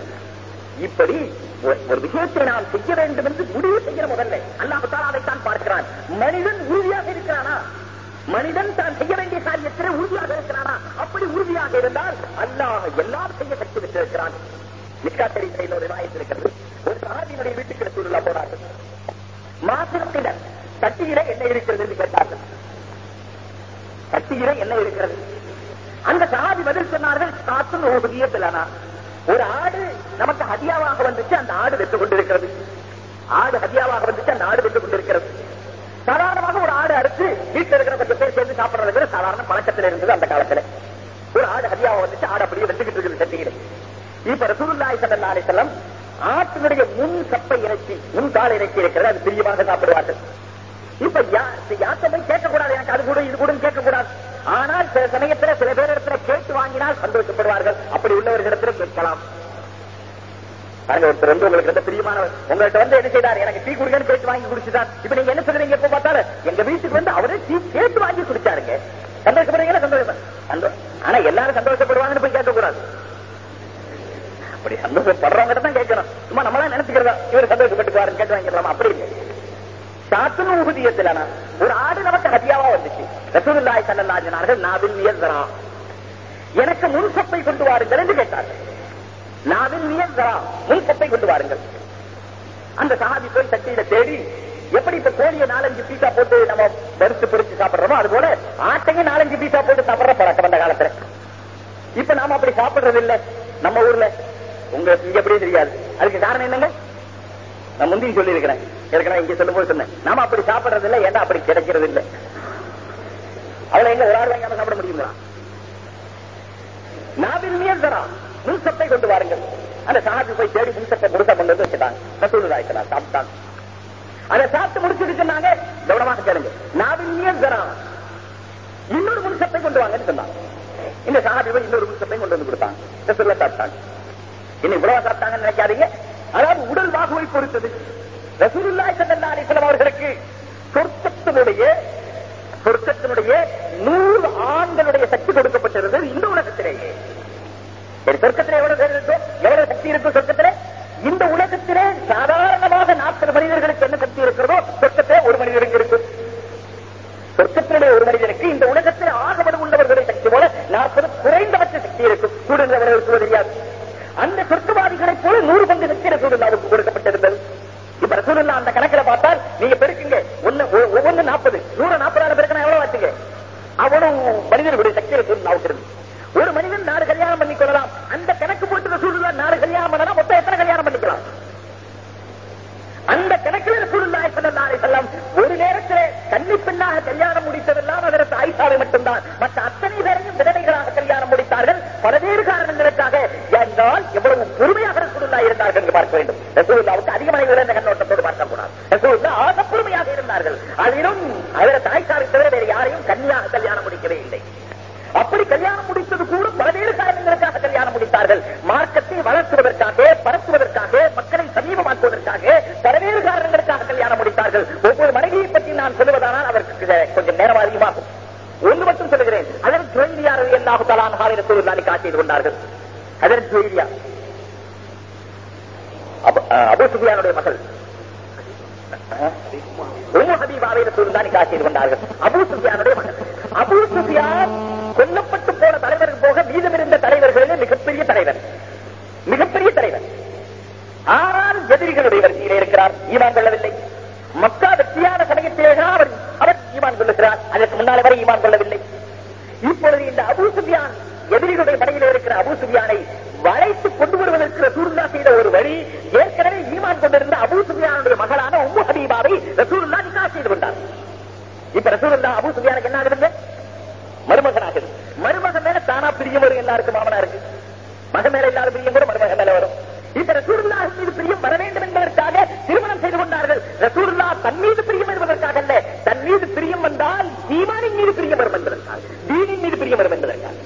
இப்படி ஒரு- விஷயத்தை நாம் செய்ய வேண்டும் என்று முடிவு செய்கிற முதல்ல அல்லாஹ் அதைத்தான் பார்க்கிறான். மனிதன் உறுதியாக இருக்கிறானா? மனிதன் தான் செய்ய வேண்டிய காரியத்தில் உறுதியாக இருக்கிறானா? அப்படி உறுதியாக இருந்தால் அல்லாஹ் எல்லாம் செய்ய கற்று விட்டிருக்கிறான். நிக்காத்தரி சைடில் ஒரு வாய்ப்பு இருக்கிறது. ஒரு சாதியினுடைய வீட்டுக்கு சூழலா போனார்கள். மாசத்தினர் தட்டியில என்ன இருக்கிறது என்று கேட்டார்கள். தட்டியில என்ன இருக்கிறது அந்த சாதி பதில் சொன்னார்கள் காத்தும் ஒரு ஆடு நமக்கு ஹதியாவாக வந்துச்சு அந்த ஆடு வென்று கொண்டிருக்கிறது. ஆடு ஹதியாவாக வந்துச்சு அந்த ஆடு வென்று கொண்டிருக்கிறது. சாதாரணமாக ஒரு ஆடு அறுத்து வீட்டில் இருக்கிற கொஞ்சம் பேர் சேர்ந்து சாப்பிடுறது சாதாரண பழக்கத்தில் இருந்தது அந்த காலத்துல. ஒரு ஆடு ஹதியாவா வந்துச்சு ஆடு அப்படியே வெட்டுக்கிட்டு இருக்குது தட்டியில இப்ப ரசூல்லாய் ஸல்லல்லாஹு அலைஹி வஸல்லம் ஆட்டினுடைய முன் சப்பை இறைச்சி முன் கால இறைச்சி இருக்கிறது அது பிரியமாக சாப்பிடுவார்கள். இப்ப யாத்தமே கேட்கக்கூடாது? எனக்கு அது கூட இது கூட கேட்கக்கூடாது. ஆனால் சில சமயத்தில் சில பேர் இடத்துல கேட்டு வாங்கினால் சந்தோஷப்படுவார்கள். அப்படி உள்ளவர்களிடத்துல கேட்கலாம். பாருங்க ஒருத்தர் வந்து உங்களுக்கு ரொம்ப பிரியமானவர். உங்கள்கிட்ட வந்து என்ன செய்தார்? எனக்கு டீ குடிக்கன்னு கேட்டு வாங்கி குடிச்சுதான். இப்ப நீங்க என்ன சொல்றீங்க? எப்ப பார்த்தாலும் எங்க வீட்டுக்கு வந்து அவரே டீ கேட்டு வாங்கி குடிச்சாருங்க. சந்தோஷப்படுறீங்களா? சந்தோஷம்? ஆனா எல்லாரும் சந்தோஷப்படுவாங்கன்னு போய் கேட்கக்கூடாது. அப்படி சந்தோஷப்படுறவங்க தான் கேட்கணும். சும்மா நம்மளா நினைச்சுக்கிறதா? இவர் சந்தோஷப்பட்டுக்குவாரு கேட்டு வாங்கிடலாமா? அப்படி இல்லை. சாத்துன ஊதியத்தில் ஒரு ஆடு நமக்கு ஹதியாவா வந்துச்சு. ரசூலுல்லாஹி ஸல்லல்லாஹு அலைஹி நாவில் நியந்தரா எனக்கு முன் சப்பை கொண்டு வாருங்கள் என்று கேட்டார்கள். நாவில் நியந்தரா முன் சப்பை கொண்டு வாருங்கள். அந்த சாதி போய் சட்டியில தேடி எப்படி இப்ப கோழியை நாலஞ்சு பீஸா போட்டு நம்ம வறுத்து பிரிச்சு சாப்பிடுறோமோ அது போல ஆட்டையும் நாலஞ்சு பீஸா போட்டு சாப்பிடுற பழக்கம் அந்த காலத்துல. இப்ப நாம அப்படி சாப்பிடுறது இல்ல நம்ம ஊர்ல. உங்க இங்க எப்படியே தெரியாது. அதுக்கு காரணம் என்னங்க? நான் முந்தையும் சொல்லி இருக்கிறேன் ஏற்கனவே இங்க சொல்லும் போது சொன்னேன். நாம அப்படி சாப்பிடுறது இல்ல ஏன்னா அப்படி கிடைக்கிறது இல்ல? அதுல எங்க ஒரு ஆறு வாங்காம சாப்பிட முடியுங்களா? நாவில் நியந்தரா முன்சத்தை கொண்டு வாருங்கள். அந்த சாபி போய் தேடி முன்சத்தை முழுக்க கொண்டு வந்து வச்சுட்டாங்க. ரசூலுல்லாஹி ஸல்லல்லாஹு சாப்பிட்டாங்க. அதை சாப்பிட்டு முடிச்சுட்டு சொன்னாங்க கவனமாக கேளுங்க. நாவில் நியந்தரா இன்னொரு முன்சத்தை கொண்டு வாங்கன்னு சொன்னாங்க. இந்த சாபி போய் இன்னொரு முன்சத்தை கொண்டு வந்து கொடுத்தாங்க. ரசூலுல்லாஹ் சாப்பிட்டாங்க. இன்னும் இவ்வளவு சாப்பிட்டாங்கன்னு நினைக்காதீங்க. அதாவது உடல் வாகுவை பொறுத்தது. ரசூலுல்லாய் ஸல்லல்லாஹு அலைஹி அவர்களுக்கு சொர்க்கத்தினுடைய சொர்க்கத்தினுடைய நூறு ஆண்களுடைய சக்தி கொடுக்கப்பட்டிருந்தது. இந்த உலகத்திலேயே. சொர்க்கத்தில் எவ்வளவு பேர் இருக்கும் எவ்வளவு சக்தி இருக்கும் சொர்க்கத்தில்? இந்த உலகத்திலே சாதாரணமாக நாற்பது மனிதர்களுக்கு என்ன சக்தி இருக்கிறதோ சொர்க்கத்திலே ஒரு மனிதருக்கு இருக்கும் சொர்க்கத்திலே ஒரு மனிதனுக்கு இந்த உலகத்தில் ஆகப்படும் உள்ளவர்களை சக்தி போல நாற்பது குறைந்தபட்ச சக்தி இருக்கும் கூடுதல் தெரியாது அந்த சொர்க்கவாதிகளைப் போல நூறு பங்கு சக்தி ரசூலுல்லாவுக்கு கொடுக்கப்பட்டிருந்தது இப்ப ரசூலுல்லா அந்த கணக்கில் பார்த்தால் நீங்க பெருக்குங்க ஒண்ணு ஒ- ஒவ்வொன்னு நாற்பது நூறு நாற்பதாயிரம் பெருக்கணும் எவ்வளவு ஆச்சுங்க அவ்வளவு மனிதர்களுடைய சக்தி ரசூலுல்லாவுக்கு இருந்து ஒரு மனிதன் நாலு கல்யாணம் பண்ணிக் கொள்ளலாம் அந்த கணக்கு போட்டு ரசூலுல்லா நாலு கல்யாணம் பண்ணலாம் மொத்தம் எத்தனை கல்யாணம் பண்ணிக்கலாம் அந்த கணக்கில் ரசூலுல்லாஹி ஸல்லல்லாஹு அலைஹி வஸல்லம் ஒரு நேரத்திலே கன்னி பெண்ணாக கல்யாணம் முடித்ததெல்லாம் அதற்கு ஆயிஷாவை மட்டும்தான் மற்ற அத்தனை பேரையும் விதவைகளாக கல்யாணம் முடித்தார்கள் பல்வேறு காரணங்களுக்காக என்றால் எவ்வளவு பொறுமையாக ரசூலுல்லாஹி இருந்தார்கள் என்று பார்க்க வேண்டும் ரசூலுல்லாவுக்கு அதிகமான உயர்ந்த கண்ணோட்டத்தோடு பார்க்கக்கூடாது ரசூலுல்லா ஆக பொறுமையாக இருந்தார்கள் அதிலும் அதற்கு ஆயிஷாவை தவிர வேறு யாரையும் கன்னியாக கல்யாணம் முடிக்கவே இல்லை அப்படி கல்யாணம் முடித்தது கூட பல வளர்த்துவதற்காக பரத்துவதற்காக மக்களை சமீபமாக்குவதற்காக பல்வேறு காரணங்களுக்காக கல்யாணம் முடித்தார்கள் ஒவ்வொரு மனைவியை பற்றி நான் சொல்லுவதானால் அதற்கு கொஞ்சம் நேரம் அதிகமாகும் ஒன்று மட்டும் சொல்லுகிறேன் அதன் ஜுவைலியார் எல்லாஹு தலான் ஹாலிர சூழ்நிலை காட்சி செய்து கொண்டார்கள் அதன் ஜுவைலியா அபு சுஃபியானுடைய மகள் உம்மு ஹபீபாவை ரசூலுல்லாஹி நிக்காஹ் செய்து கொண்டார்கள் அபூ சுஃபியானுடைய மகன் அபூ சுஃபியான் கொல்லப்பட்டு போன தலைவர்கள் போக மீதமிருந்த தலைவர்களிலே மிகப்பெரிய தலைவர் மிகப்பெரிய தலைவர் ஆனால் எதிரிகளுடைய வரிசையிலே இருக்கிறார் ஈமான் கொள்ளவில்லை மக்கா வெற்றியான சமயத்திலே தான் அவர் அவர் ஈமான் கொள்ளுகிறார் அதற்கு முன்னாலே வரை ஈமான் கொள்ளவில்லை இப்பொழுது இந்த அபூ சுஃபியான் எதிரிகளுடைய படையிலே இருக்கிற அபூ சுஃபியானை வளைத்து கொண்டு வருவதற்கு ரசூலுல்லா செய்த ஒரு வழி ஏற்கனவே ஈமான் கொண்டிருந்த அபூ சுஃபியானுடைய மகளான உம்மு ஹபீபாவை ரசூலுல்லா நிக்காஹ் செய்து கொண்டார் இப்ப ரசூலுல்லா அபு சுஃபியானுக்கு என்ன ஆகுது மருமகனாகுது. மருமகன் மேல தானா பிரியம் வரும் எல்லாருக்கும் மாமனா இருக்கு. மகன் மேல இல்லாத பிரியம் கூட மருமகன் மேல வரும். இப்ப ரசூல்லா மீது பிரியம் வர வேண்டும் என்பதற்காக திருமணம் செய்து கொண்டார்கள். ரசூல்லா தன் மீது பிரியம் என்பதற்காக அல்ல தன் மீது பிரியம் வந்தால் ஈமானின் மீது பிரியம் வரும் என்பதற்காக தீனின் மீது பிரியம் வரும் என்பதற்காக.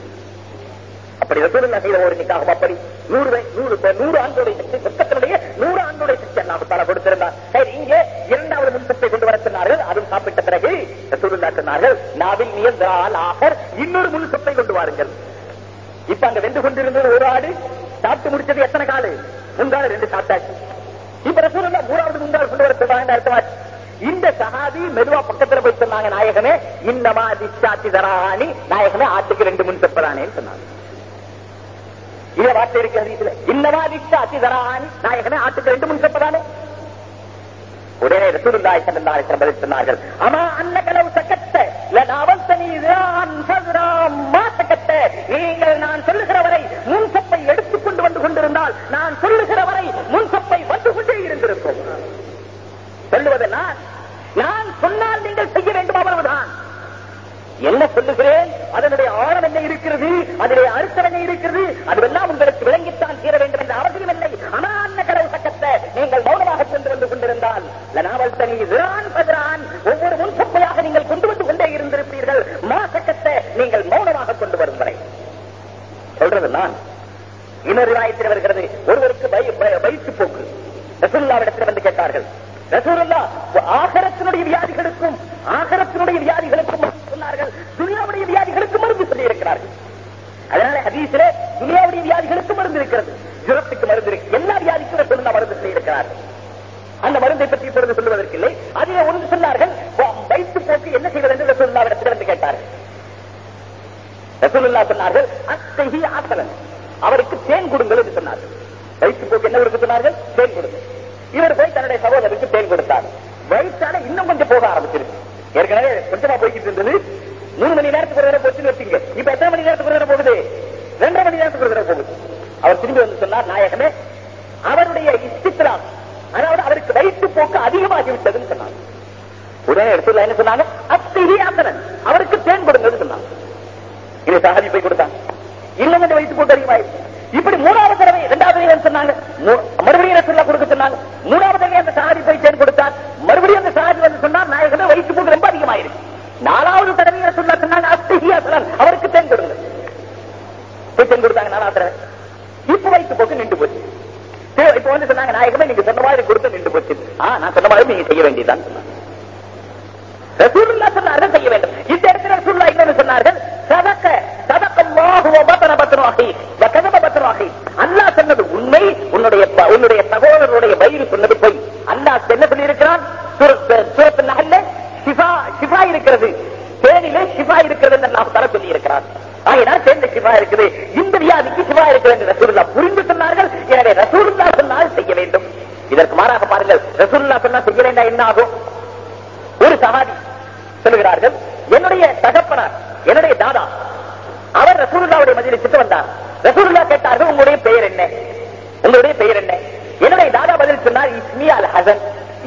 அப்படி ரசூல்லா செய்த ஒரு நிக்காகும் அப்படி. நூறு நூறு நூறு ஆண்டுடைய சக்தி சொத்தத்தினுடைய நூறு ஆண்டுடைய சக்தி அல்லாஹ் தஆலா கொடுத்திருந்தார் சரி இங்கே இரண்டாவது முன்சத்தை கொண்டு வர சொன்னார்கள். அதுவும் சாப்பிட்ட பிறகு சொன்னார்கள் நாவில் நியந்திரால் ஆகர் இன்னொரு முழு சொத்தை கொண்டு வாருங்கள். இப்ப அங்க வெந்து கொண்டிருந்தது ஒரு ஆடு சாப்பிட்டு முடிச்சது எத்தனை காலு? முந்தாள் ரெண்டு சாப்பிட்டாச்சு. இப்ப ரசூலுல்லா மூணாவது முந்தாள் கொண்டு வர சொல்றாங்க அர்த்தமாச்சு. இந்த சகாதி மெதுவா பக்கத்துல போய் சொன்னாங்க நாயகமே இன்னமா திச்சாத்தி தராணி நாயகமே ஆட்டுக்கு ரெண்டு முன் செப்பதானேன்னு சொன்னாங்க. இத வார்த்தை இருக்கு ஹதீஸ்ல. இன்னமா திச்சாத்தி தராணி நாயகமே ஆட்டுக்கு ரெண்டு முன் செப்பதானே? உடனே ரசூலுல்லாஹி ஸல்லல்லாஹு அலைஹி வஸல்லம் பதில் சொன்னார்கள் அமா அன்ன கலவு சக்க நீங்கள் நான் சொல்லுகிற வரை முன்சப்பை எடுத்துக் கொண்டு வந்து கொண்டிருந்தால் நான் சொல்லுகிற வரை முன்சப்பை வந்து கொண்டே இருந்திருக்கும். சொல்லுவது நான். நான் சொன்னால் நீங்கள் செய்ய வேண்டும் அவ்வளவுதான். என்ன சொல்லுகிறேன்? அதனுடைய ஆழம் என்ன இருக்கிறது? அதனுடைய அர்த்தம் என்ன இருக்கிறது? அதுவெல்லாம் உங்களுக்கு விளங்கித்தான் தீர வேண்டும் என்ற அவசியம் இல்லை. ஆனா கடவுள் சட்டத்தை நீங்கள் மௌனமாக சென்று வந்து கொண்டிருந்தால் லனாவல் தனி பதிரான் ஒவ்வொரு முன்சப்பையாக நீங்கள் கொண்டு வந்து கொண்டே இருந்திருப்பீர்கள் மாசக்கத்தை நீங்கள் மௌனமாக கொண்டு வரும் வரை சொல்றது நான். இன்னொரு விவாயத்தில் வருகிறது ஒருவருக்கு வய- வயிற்று போக்கு. ரசூல்லாவிடத்தில் வந்து கேட்டார்கள் ரசூல்லா ஆகரத்தினுடைய வியாதிகளுக்கும் ஆகரத்தினுடைய வியாதிகளுக்கும் சொன்னார்கள். துனியாவுடைய வியாதிகளுக்கும் மருந்து சொல்லி இருக்கிறார்கள் அதனால ஹதீஸிலே துனியாவுடைய வியாதிகளுக்கு மருந்து இருக்கிறது. ஜுரத்துக்கு மருந்து இருக்கு. எல்லா வியாதிக்கும் ரசூலுல்லா மருந்து சொல்லி இருக்கிறார்கள் அந்த மருந்தை பற்றி இப்பொழுது சொல்லுவதற்கில்லை அதிலே ஒன்று சொன்னார்கள் வயிற்று போக்கு என்ன செய்வது என்று ரசூலுல்லாவிடத்தில் வந்து கேட்டார்கள். ரசூலுல்லா சொன்னார்கள் அத்தகி ஆசலன் அவருக்கு தேன் கொடுங்கள் என்று சொன்னார்கள். வயிற்று போக்கு என்ன கொடுக்க சொன்னார்கள்? தேன் கொடுங்க இவர் போய் தன்னுடைய சகோதரருக்கு தேன் கொடுத்தார். வயிற்றால இன்னும் கொஞ்சம் போக ஆரம்பிச்சிருக்கு. ஏற்கனவே கொஞ்சமா போய்கிட்டு இருந்தது. மூணு மணி நேரத்துக்கு ஒரு தடவை போச்சுன்னு வச்சுங்க இப்ப எத்தனை மணி நேரத்துக்கு ஒரு தடவை போகுது? ரெண்டரை மணி நேரத்துக்கு ஒரு தடவை போகுது. அவர் திரும்பி வந்து சொன்னார் நாயகமே அவருடைய இஸ்தித்ரா அதாவது அவருக்கு வயிற்று போக்கு அதிகமாகி விட்டதுன்னு சொன்னாங்க உடனே எடுத்துல என்ன சொன்னாங்க? அத்திரி ஆசனன் அவருக்கு தேன் கொடுங்கன்னு சொன்னாங்க. இது சஹாபி போய் கொடுத்தாங்க இன்னும் கொஞ்சம் வயிற்று போட்டு அதிகமாயிருச்சு இப்படி மூணாவது தடவை இரண்டாவது தடவை என்ன சொன்னாங்க. மறுபடியும் ரசூல்லா கொடுக்க சொன்னாங்க. மூணாவது தடவை அந்த சஹாபி போய் தேன் கொடுத்தார். மறுபடியும் அந்த சஹாபி வந்து சொன்னார் நாயகமே வயிற்று போக்கு ரொம்ப அதிகமாயிருக்கு. நாலாவது தடவை ரசூல்லா சொன்னாங்க அத்திரி ஆசனன் அவருக்கு தேன் கொடுங்க. போய் தேன் கொடுத்தாங்க நாலாவது தடவை. இப்ப வயிற்று போக்கு நின்று போச்சு. இப்ப வந்து சொன்னாங்க நாயகமே நீங்க சொன்ன மாதிரி கொடுத்து நின்று போச்சு. ஆ நான் சொன்ன மாதிரி நீங்க செய்ய வேண்டியதுதான் சொன்னாங்க. ரசூலுல்லாஹ் சொன்னார்கள் செய்ய வேண்டும். இந்த இடத்துல ரசூலுல்லாஹ் இன்னொன்னு சொன்னார்கள்? சதக்க சதக்கல்லாஹு வ பத்ன பத்னு அஹி அல்லாஹ் சொன்னது உண்மை உன்னுடைய உன்னுடைய சகோதரனுடைய வயிறு சொன்னது பொய். அல்லாஹ் என்ன சொல்லியிருக்கிறான்? சூரத்து நகல்ல ஷிஃபா ஷிஃபா இருக்கிறது. தேனிலே ஷிஃபா இருக்கிறது என்று அல்லாஹ் தர சொல்லி இருக்கிறார் ஆகையினால் தேனில ஷிஃபா இருக்குது. இந்த வியாதிக்கு சிவா இருக்கிறது என்று ரசூல்லா புரிந்து சொன்னார்கள். எனவே ரசூல்லா சொன்னால் செய்ய வேண்டும். இதற்கு மாறாக பாருங்கள். ரசூல்லா சொன்னா செய்ய வேண்டாம் என்ன ஆகும்? ஒரு சகாதி சொல்லுகிறார்கள் என்னுடைய தகப்பனார் என்னுடைய தாதா அவர் ரசூலுல்லாவுடைய மதியத்துக்கு வந்தார். ரசூலுல்லா கேட்டார்கள் உங்களுடைய பெயர் என்ன? உங்களுடைய பெயர் என்ன? என்னுடைய தாதா பதில் சொன்னார் இஸ்மி அல் ஹசன்.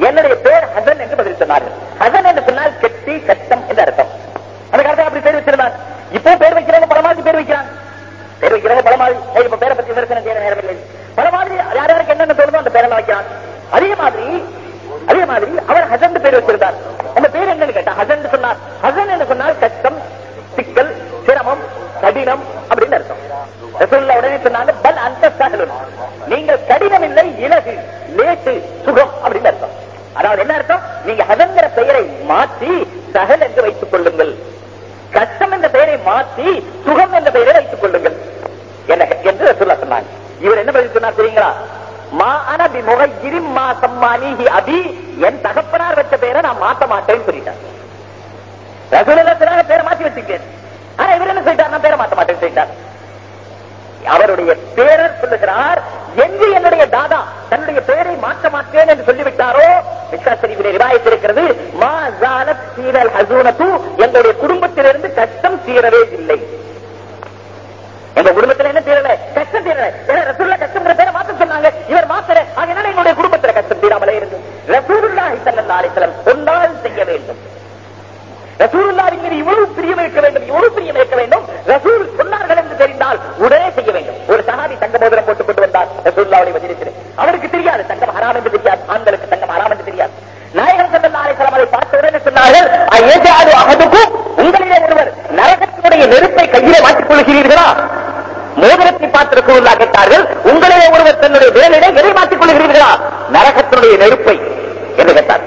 என்னுடைய பெயர் ஹசன் என்று பதில் சொன்னார்கள். ஹசன் என்று சொன்னால் கெட்டி கஷ்டம் என்று அர்த்தம். அந்த காலத்தில் அப்படி பேர் வச்சிருந்தார். இப்போ பேர் வைக்கிறவங்க பல மாதிரி பேர் வைக்கிறான் பேர் வைக்கிறவங்க பல மாதிரி. இப்ப பேரை பத்தி விமர்சனம் செய்யற நேரம் இல்லை. பல மாதிரி யார் யாருக்கு என்னென்ன தோணுதோ அந்த பேரெல்லாம் வைக்கிறான் அதே மாதிரி அதே மாதிரி அவர் ஹசன் பேர் வச்சிருந்தார். அந்த பேர் என்னன்னு கேட்டா ஹசன் சொன்னார். ஹசன் என்று சொன்னால் கஷ்டம் சிக்கல் சிரமம் கடினம் அப்படின்னு அர்த்தம். ரசூலுல்லாஹ் உடனே சொன்னாங்க பல் அந்த நீங்கள் கடினம் இல்லை இலகு லேட்டு சுகம் அப்படின்னு அர்த்தம். அதாவது என்ன அர்த்தம்? நீங்க ஹதங்கிற பெயரை மாற்றி சகல் என்று வைத்துக் கொள்ளுங்கள். கஷ்டம் என்ற பெயரை மாற்றி சுகம் என்ற பெயரை வைத்துக் கொள்ளுங்கள். என்று சொல்ல சொன்னாங்க. இவர் என்ன பதில் சொன்னார் தெரியுங்களா? மா அனபி முகையிரிம் மா சம்மானிஹி அபி. என் தகப்பனார் வச்ச பேரை நான் மாத்த மாட்டேன்னு சொல்லிட்டார். ரசூலுல்லாஹ் பேரை மாத்தி வச்சிருக்கேன் ஆனா இவர் என்ன சொல்லிட்டார்? நான் பேரை மாத்த மாட்டேன்னு சொல்லிட்டார். அவருடைய பேரர் சொல்லுகிறார் என்று என்னுடைய தாதா தன்னுடைய பெயரை மாற்ற மாட்டேன் என்று சொல்லிவிட்டாரோ? விசாசரிவிலே ரிவாயத்திருக்கிறது மா ஜாலத் சீரல் ஹசூனத்து. எங்களுடைய குடும்பத்திலிருந்து கஷ்டம் தீரவே இல்லை எங்க குடும்பத்துல என்ன தீரல கஷ்டம் தீரல ஏன்னா ரசூல்லா கஷ்டங்கிற பேரை மாத்த சொன்னாங்க இவர் மாத்தல அதனால எங்களுடைய குடும்பத்துல கஷ்டம் தீராமலே இருந்து ரசூலுல்லாஹி ஸல்லல்லாஹு அலைஹி வஸல்லம் சொன்னால் செய்ய வேண்டும் ரசூலுல்லாவின் மீது இவ்வளவு பிரியம் இருக்க வேண்டும் இவ்வளவு பிரியம் இருக்க வேண்டும் ரசூல் சொன்னார்கள் என்று தெரிந்தால் உடனே செய்ய வேண்டும் ஒரு சகாதி தங்க மோதிரம் போட்டுக் கொண்டு வந்தார் ரசூல்லாவுடைய மஜிலிசில் அவருக்கு தெரியாது தங்கம் ஹராம் என்று தெரியாது ஆண்களுக்கு தங்கம் ஹராம் என்று தெரியாது நாயகன் சல்லல்லாஹு அலைஹி வஸல்லம் அதை பார்த்த உடனே சொன்னார்கள் அயஜாது அஹதுக்கும் உங்களிலே ஒருவர் நரகத்தினுடைய நெருப்பை கையிலே மாற்றிக் கொள்கிறீர்களா மோதிரத்தை பார்த்து ரசூலுல்லா கேட்டார்கள் உங்களிலே ஒருவர் தன்னுடைய வேலையிலே எதை மாற்றிக் கொள்கிறீர்களா? நரகத்தினுடைய நெருப்பை என்று கேட்டார்.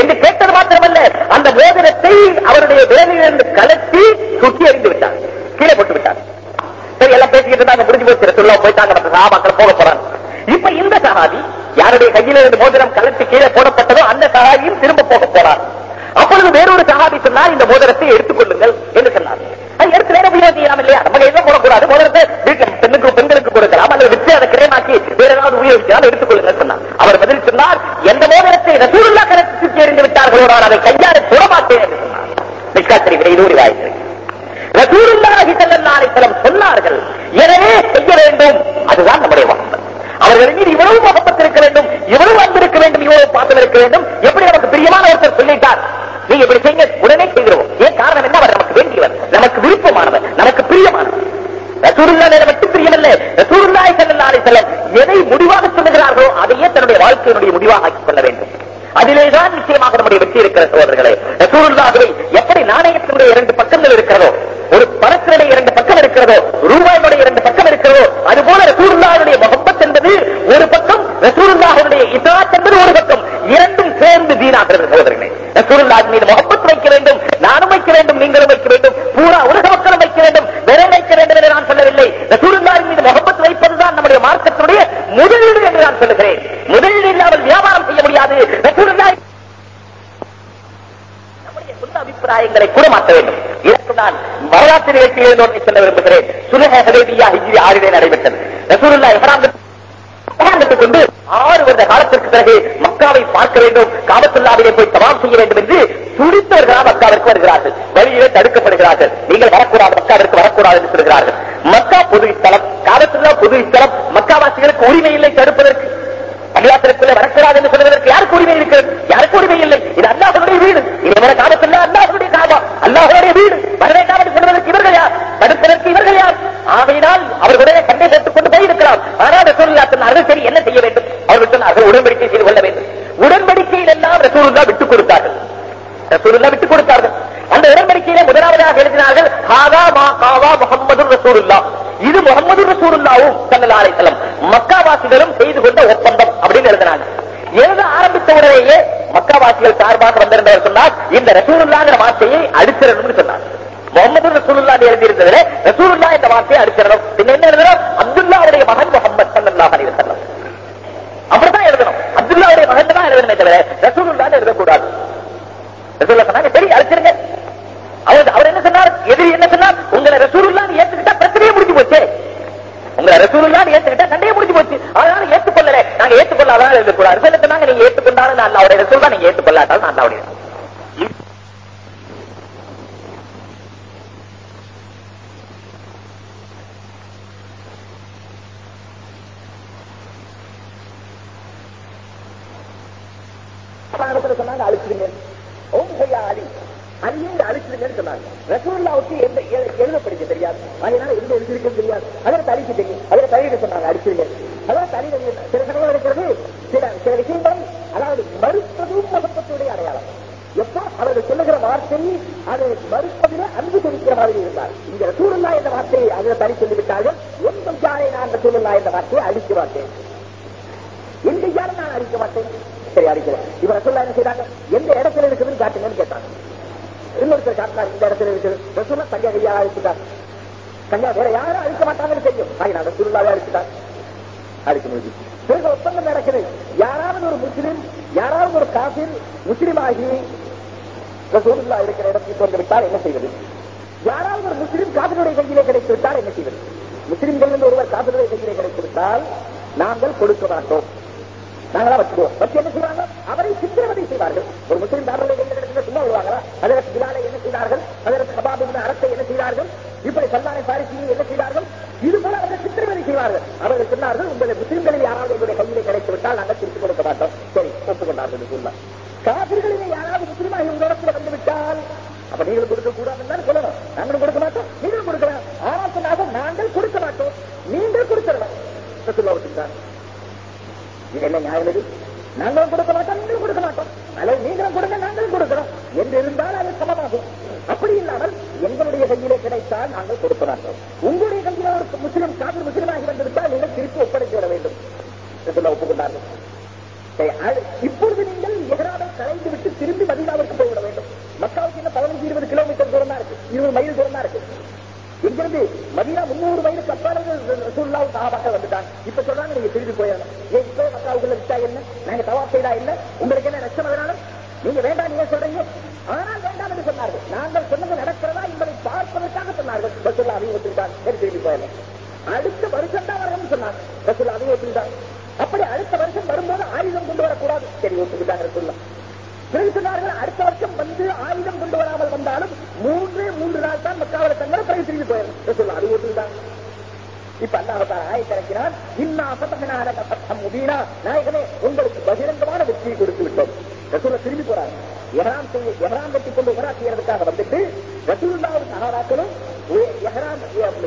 என்று கேட்டது மாத்திரமல்ல அந்த மோதிரத்தை அவருடைய வேலையிலிருந்து கலட்டி சுற்றி எறிந்து விட்டார். கீழே போட்டு விட்டார். சரி எல்லாம் பேசிக்கிட்டு இருந்தாங்க முடிஞ்சு போச்சு. சொல்ல போயிட்டாங்க நம்ம சகாபாக்கள் போக போறாங்க இப்ப இந்த சகாதி யாருடைய கையில இருந்து மோதிரம் கலட்டி கீழே போடப்பட்டதோ அந்த சகாதியும் திரும்ப போக போறார். அப்பொழுது வேறொரு சகாபி சொன்னார் இந்த மோதிரத்தை எடுத்துக் கொள்ளுங்கள் என்று சொன்னார். அது எடுத்து வேற உபயோகம் செய்யலாம் இல்லையா? நம்ம கையில போடக்கூடாது. மோதிரத்தை வீட்டில் பெண்ணுக்கு பெண்களுக்கு கொடுக்கலாம் அல்லது விட்டு அதை கிரயமாக்கி வேற ஏதாவது எடுத்துக் கொள்ளுங்கள் சொன்னார். அவர் பதில் சொன்னார் எந்த மோதிரத்தை ரசூலுல்லா கலத்தி சுற்றி எறிந்து விட்டார்களோ அதை கையால தொடமாட்டேன் என்று சொன்னார். மிஸ்காத்திரி இது ஒரு வாய்ப்பு ரசூலுல்லாஹி ஸல்லல்லாஹு அலைஹி வஸல்லம் சொன்னார்கள் எனவே செய்ய வேண்டும் அதுதான் நம்முடைய முகமது அவர்கள் மீது இவ்வளவு முகப்பத் இருக்க வேண்டும் இவ்வளவு அன்பு இருக்க வேண்டும் இவ்வளவு பாசம் இருக்க வேண்டும் எப்படி நமக்கு பிரியமான ஒருத்தர் சொல்லிட்டார் நீங்க இப்படி செய்ய உடனே செய்கிறோம் ஏன் காரணம் என்ன அவர் நமக்கு வேண்டியவர் நமக்கு விருப்பமானவர் நமக்கு பிரியமானவர் ரசூலுல்லா நேரம் மட்டும் பிரியமல்ல ரசூலுல்லாஹி ஸல்லல்லாஹு அலைஹி வஸல்லம் எதை முடிவாக சொல்லுகிறார்களோ அதையே தன்னுடைய வாழ்க்கையினுடைய முடிவாக ஆக்கிக் கொள்ள வேண்டும் அதிலேதான் நிச்சயமாக நம்முடைய வெற்றி இருக்கிற சோதர்களே ரசூலுல்லாஹை எப்படி நாணயத்தினுடைய இரண்டு பக்கங்கள் இருக்கிறதோ ஒரு பணத்தினுடைய இரண்டு பக்கம் இருக்கிறதோ ரூபாயினுடைய இரண்டு பக்கம் இருக்கிறதோ அதுபோல ரசூலுல்லாஹுடைய முகப்பத் என்பது ஒரு பக்கம் ரசூலுல்லாஹுடைய இதாத் என்பது ஒரு பக்கம். இரண்டும் சேர்ந்து வீணாகிறது சகோதரர்களே. ரசூலுல்லாஹ் மீது முகப்பத் வைக்க வேண்டும் நானும் வைக்க வேண்டும் நீங்களும் வைக்க வேண்டும் பூரா உலக மக்களும் வைக்க வேண்டும் வெறும் வைக்க வேண்டும் என்று நான் சொல்லவில்லை. ரசூலுல்லாஹ் மீது முகப்பத் வைப்பது நம்முடைய மார்க்கத்தினுடைய முதலீடு என்று நான் சொல்லுகிறேன். முதலீடு இல்லாமல் வியாபாரம் செய்ய முடியாது. நம்முடைய சொந்த அபிப்பிராயங்களை கூட மாற்ற வேண்டும். இதற்கு நான் வரலாற்று நிகழ்ச்சியில் ஒன்றை சொல்ல விரும்புகிறேன். சுலக ஹரேபியா ஹிஜ்ரி ஆறிலே நடைபெற்றது. ரசூலுல்லா இஹ்ராம் கொண்டு ஆறு வருட காலத்திற்கு பிறகு மக்காவை பார்க்க வேண்டும் காபத்துல்லாவிலே போய் தவாம் செய்ய வேண்டும் என்று துடித்தவர்களாக மக்காவிற்கு வருகிறார்கள். வழியிலே தடுக்கப்படுகிறார்கள். நீங்கள் வரக்கூடாது மக்காவிற்கு வரக்கூடாது என்று சொல்கிறார்கள். மக்கா பொது ஸ்தலம் காபத்துல்லா பொது ஸ்தலம் மக்காவாசிகளுக்கு உரிமை இல்லை தடுப்பதற்கு. பள்ளியாத்திரக்குள்ளே வரக்கூடாது என்று சொல்வதற்கு யாருக்கு உரிமை இருக்கிறது யாருக்கு உரிமை இல்லை? இது அல்லாஹனுடைய வீடு. இது வர காலத்தில் அல்லாஹனுடைய காபா. அல்லாஹனுடைய வீடு. வரவேண்டாம் என்று சொல்வதற்கு இவர்கள் யார்? தடுப்பதற்கு இவர்கள் யார்? ஆகையினால் அவர்களுடைய கண்டை சேர்த்துக் கொண்டு போயிருக்கலாம். ஆனால் ரசூலுல்லா சொன்னார்கள் சரி என்ன செய்ய வேண்டும்? அவர்கள் சொன்னார்கள் உடன்படிக்கை செய்து கொள்ள வேண்டும். உடன்படிக்கையில் எல்லாம் ரசூலுல்லா விட்டுக் கொடுத்தார்கள். ரசூலுல்லா விட்டுக் கொடுத்தார்கள். அந்த உடன்படிக்கையிலே முதலாவதாக எழுதினார்கள் ஹாதா மா காவா முகமது ரசூலுல்லா இது முகமது ரசூலுல்லாவும் சல்லல்லாஹு அலைஹி மக்காவாசிகளும் செய்து கொண்ட ஒப்பந்தம் அப்படின்னு எழுதினாங்க. எழுத ஆரம்பித்த உடனேயே மக்காவாசிகள் சார்பாக வந்திருந்தவர் சொன்னார் இந்த ரசூலுல்லாங்கிற வார்த்தையை அடிச்சிடணும்னு சொன்னார். முகமது ரசூலுல்லா எழுதியிருந்ததுல ரசூலுல்லா இந்த வார்த்தையை அடிச்சிடணும். பின்ன என்ன எழுதணும்? அப்துல்லாவுடைய மகன் முகமது சல்லல்லாஹு அலைஹி வஸல்லம். அப்படிதான் எழுதணும். அப்துல்லாவுடைய மகன் தான் எழுதணுமே தவிர ரசூலுல்லா எழுதக்கூடாது. ரசூலுல்லா சொன்னாங்க சரி அழைச்சிருங்க அவர் அவர் என்ன சொன்னார் எதிரி என்ன சொன்னார் உங்களை ரசூலுல்லா ஏத்துக்கிட்டா பிரச்சனையே முடிஞ்சு போச்சு உங்களை ரசூலுல்லா ஏத்துக்கிட்டா சண்டையே முடிஞ்சு போச்சு அதனால ஏத்துக்கொள்ளல நாங்க ஏத்துக்கொள்ளாதான் எழுதக்கூடாது ரசூலுக்கு சொன்னாங்க நீங்க ஏத்துக்கொண்டாலும் நான் அல்லாவுடைய ரசூல் தான் நீங்க ஏத்துக்கொள்ளாட்டாலும் நான் அல்லாவுடைய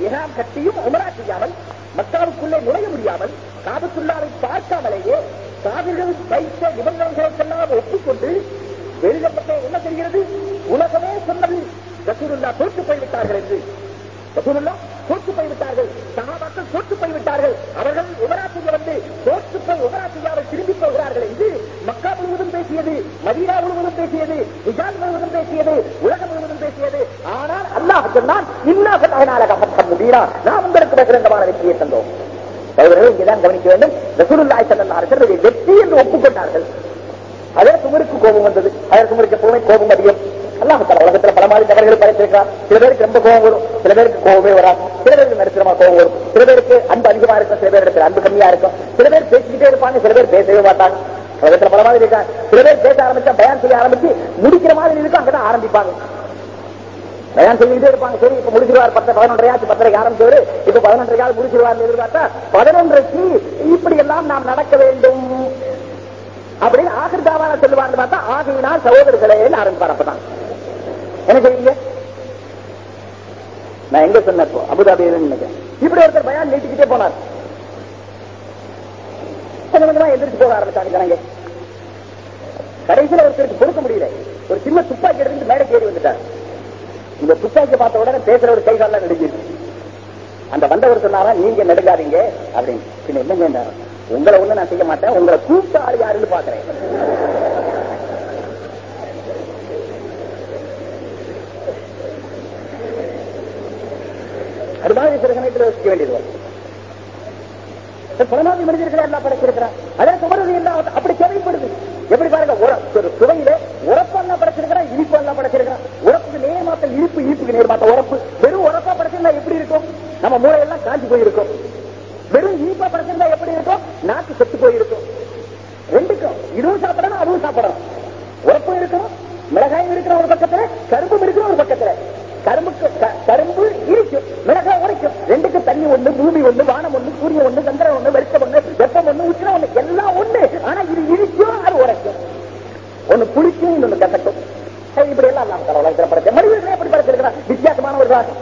எஹராம் கட்டியும் உமரா செய்யாமல் மக்காவுக்குள்ளே நுழைய முடியாமல் காபத்துள்ளாவை பார்க்காமலேயே காவிர்கள் வைத்த நிபந்தனைகளுக்கெல்லாம் ஒப்புக்கொண்டு வெளியிடப்பட்ட என்ன தெரிகிறது? உலகமே சொன்னது ரசூலுல்லா தோற்று போய்விட்டார்கள் என்று. ரசூலுல்லா தோற்று போய்விட்டார்கள். சகாபாக்கள் தோற்று போய்விட்டார்கள். அவர்கள் உமராசிய வந்து தோற்று போய் உமராசியாவை திரும்பி போகிறார்கள். என்று மக்கா முழுவதும் பேசியது மதீனா முழுவதும் பேசியது நிஜால் முழுவதும் பேசியது உலகம் முழுவதும் பேசியது. ஆனால் அல்லாஹ் சொன்னான் இன்னா பத்தகனால கப்பம் நாம் உங்களுக்கு பகிரங்கமான வெற்றியை தந்தோம். அவர்கள் இங்கேதான் கவனிக்க வேண்டும். ரசூலுல்லாய் ஸல்லல்லாஹு வெற்றி என்று ஒப்புக்கொண்டார்கள். அதற்கு உமருக்கு கோபம் வந்தது. அதற்கு உமருக்கு எப்பவுமே கோபம் அதிகம். அல்லாஹ் உலகத்தில் பல மாதிரி தவறுகள் படைத்திருக்கிறார். சில பேருக்கு ரொம்ப கோபம் வரும். சில பேருக்கு கோபமே வராது. சில பேருக்கு நடுத்தரமா கோபம் வரும். சில பேருக்கு அன்பு அதிகமா இருக்கும். சில பேருக்கு அன்பு கம்மியா இருக்கும். சில பேர் பேசிக்கிட்டே இருப்பாங்க. சில பேர் பேசவே மாட்டாங்க. உலகத்துல பல மாதிரி இருக்காங்க. சில பேர் பேச ஆரம்பிச்சா பயன் செய்ய ஆரம்பிச்சு முடிக்கிற மாதிரி இருக்கும். அங்கதான் ஆரம்பிப்பாங்க. பயான் செய்துட்டே இருப்பாங்க. சரி இப்ப முடிச்சிருவார் பத்து பதினொன்றையாச்சு பத்தரைக்கு ஆரம்பிச்சவர். இப்ப பதினொன்றையாவது முடிச்சிருவார் எதிர்பார்த்தா பதினொன்றைக்கு இப்படி எல்லாம் நாம் நடக்க வேண்டும். அப்படின்னு ஆகிருதாவான சொல்லுவார்னு பார்த்தா ஆகையினால் சகோதரர்களே ஆரம்பிப்பார் அப்பதான். என்ன செய்வீங்க? நான் எங்க சொன்னப்போ இப்போ? நினைக்கிறேன். இப்படி ஒருத்தர் பயான் நீட்டிக்கிட்டே போனார். கொஞ்சம் கொஞ்சமா எந்திரிச்சு போக ஆரம்பிச்சாங்க ஜனங்க. கடைசியில ஒருத்தருக்கு பொறுக்க முடியல. ஒரு சின்ன துப்பாக்கி எடுத்துட்டு மேடை ஏறி வந்துட்டார். இந்த துப்பாக்கி பார்த்த உடனே பேசுற ஒரு கை கால அந்த வந்தவர் சொன்னாரா நீங்க நடுங்காதீங்க அப்படின்னு. பின்ன என்னங்க உங்களை ஒண்ணு நான் செய்ய மாட்டேன் உங்களை கூப்பிட்ட ஆள் யாருன்னு பாக்குறேன் அது மாதிரி சில சமயத்தில் யோசிக்க வேண்டியது வரும். பலமாதி மனிதர்களை எல்லாம் படைச்சிருக்கிறான் அதே உமரது எல்லாம் அப்படி தேவைப்படுது. எப்படி பாருங்க ஒரு சுவையில உரப்பு படைச்சிருக்கிறான் இனிப்பு எல்லாம் படைச்சிருக்கிறான் நேர் மாத்த இனிப்பு இனிப்புக்கு உரப்பு. வெறும் உரப்பா படைச்சிருந்தா எப்படி இருக்கும்? நம்ம மூளையெல்லாம் காஞ்சி போயிருக்கும். வெறும் இனிப்பா படைச்சிருந்தா எப்படி இருக்கும்? நாக்கு செத்து போயிருக்கும். ரெண்டுக்கும். இதுவும் சாப்பிடணும் அதுவும் சாப்பிடணும். உரப்பும் இருக்கணும் மிளகாயும் இருக்கிற ஒரு பக்கத்துல கரும்பும் இருக்கிற ஒரு பக்கத்துல. கரும்புக்கு கரும்பு இருக்கும் மிளகாய் உரைக்கும். ரெண்டுக்கு தண்ணி ஒண்ணு பூமி ஒண்ணு வானம் ஒண்ணு சூரியன் ஒண்ணு சந்திரன் ஒண்ணு வெளிச்சம் ஒண்ணு வெப்பம் ஒண்ணு உச்சம் ஒண்ணு எல்லாம் ஒண்ணு. ஆனா இது இருக்கும் அது உரைக்கும். ஒண்ணு புளிக்கும் இன்னொன்னு கசக்கும். இப்படி எல்லாம் நாம் பரவாயில்ல படைத்த மனிதர்களை எப்படி படைத்திருக்கிறான் வித்தியாசமான ஒரு ராசி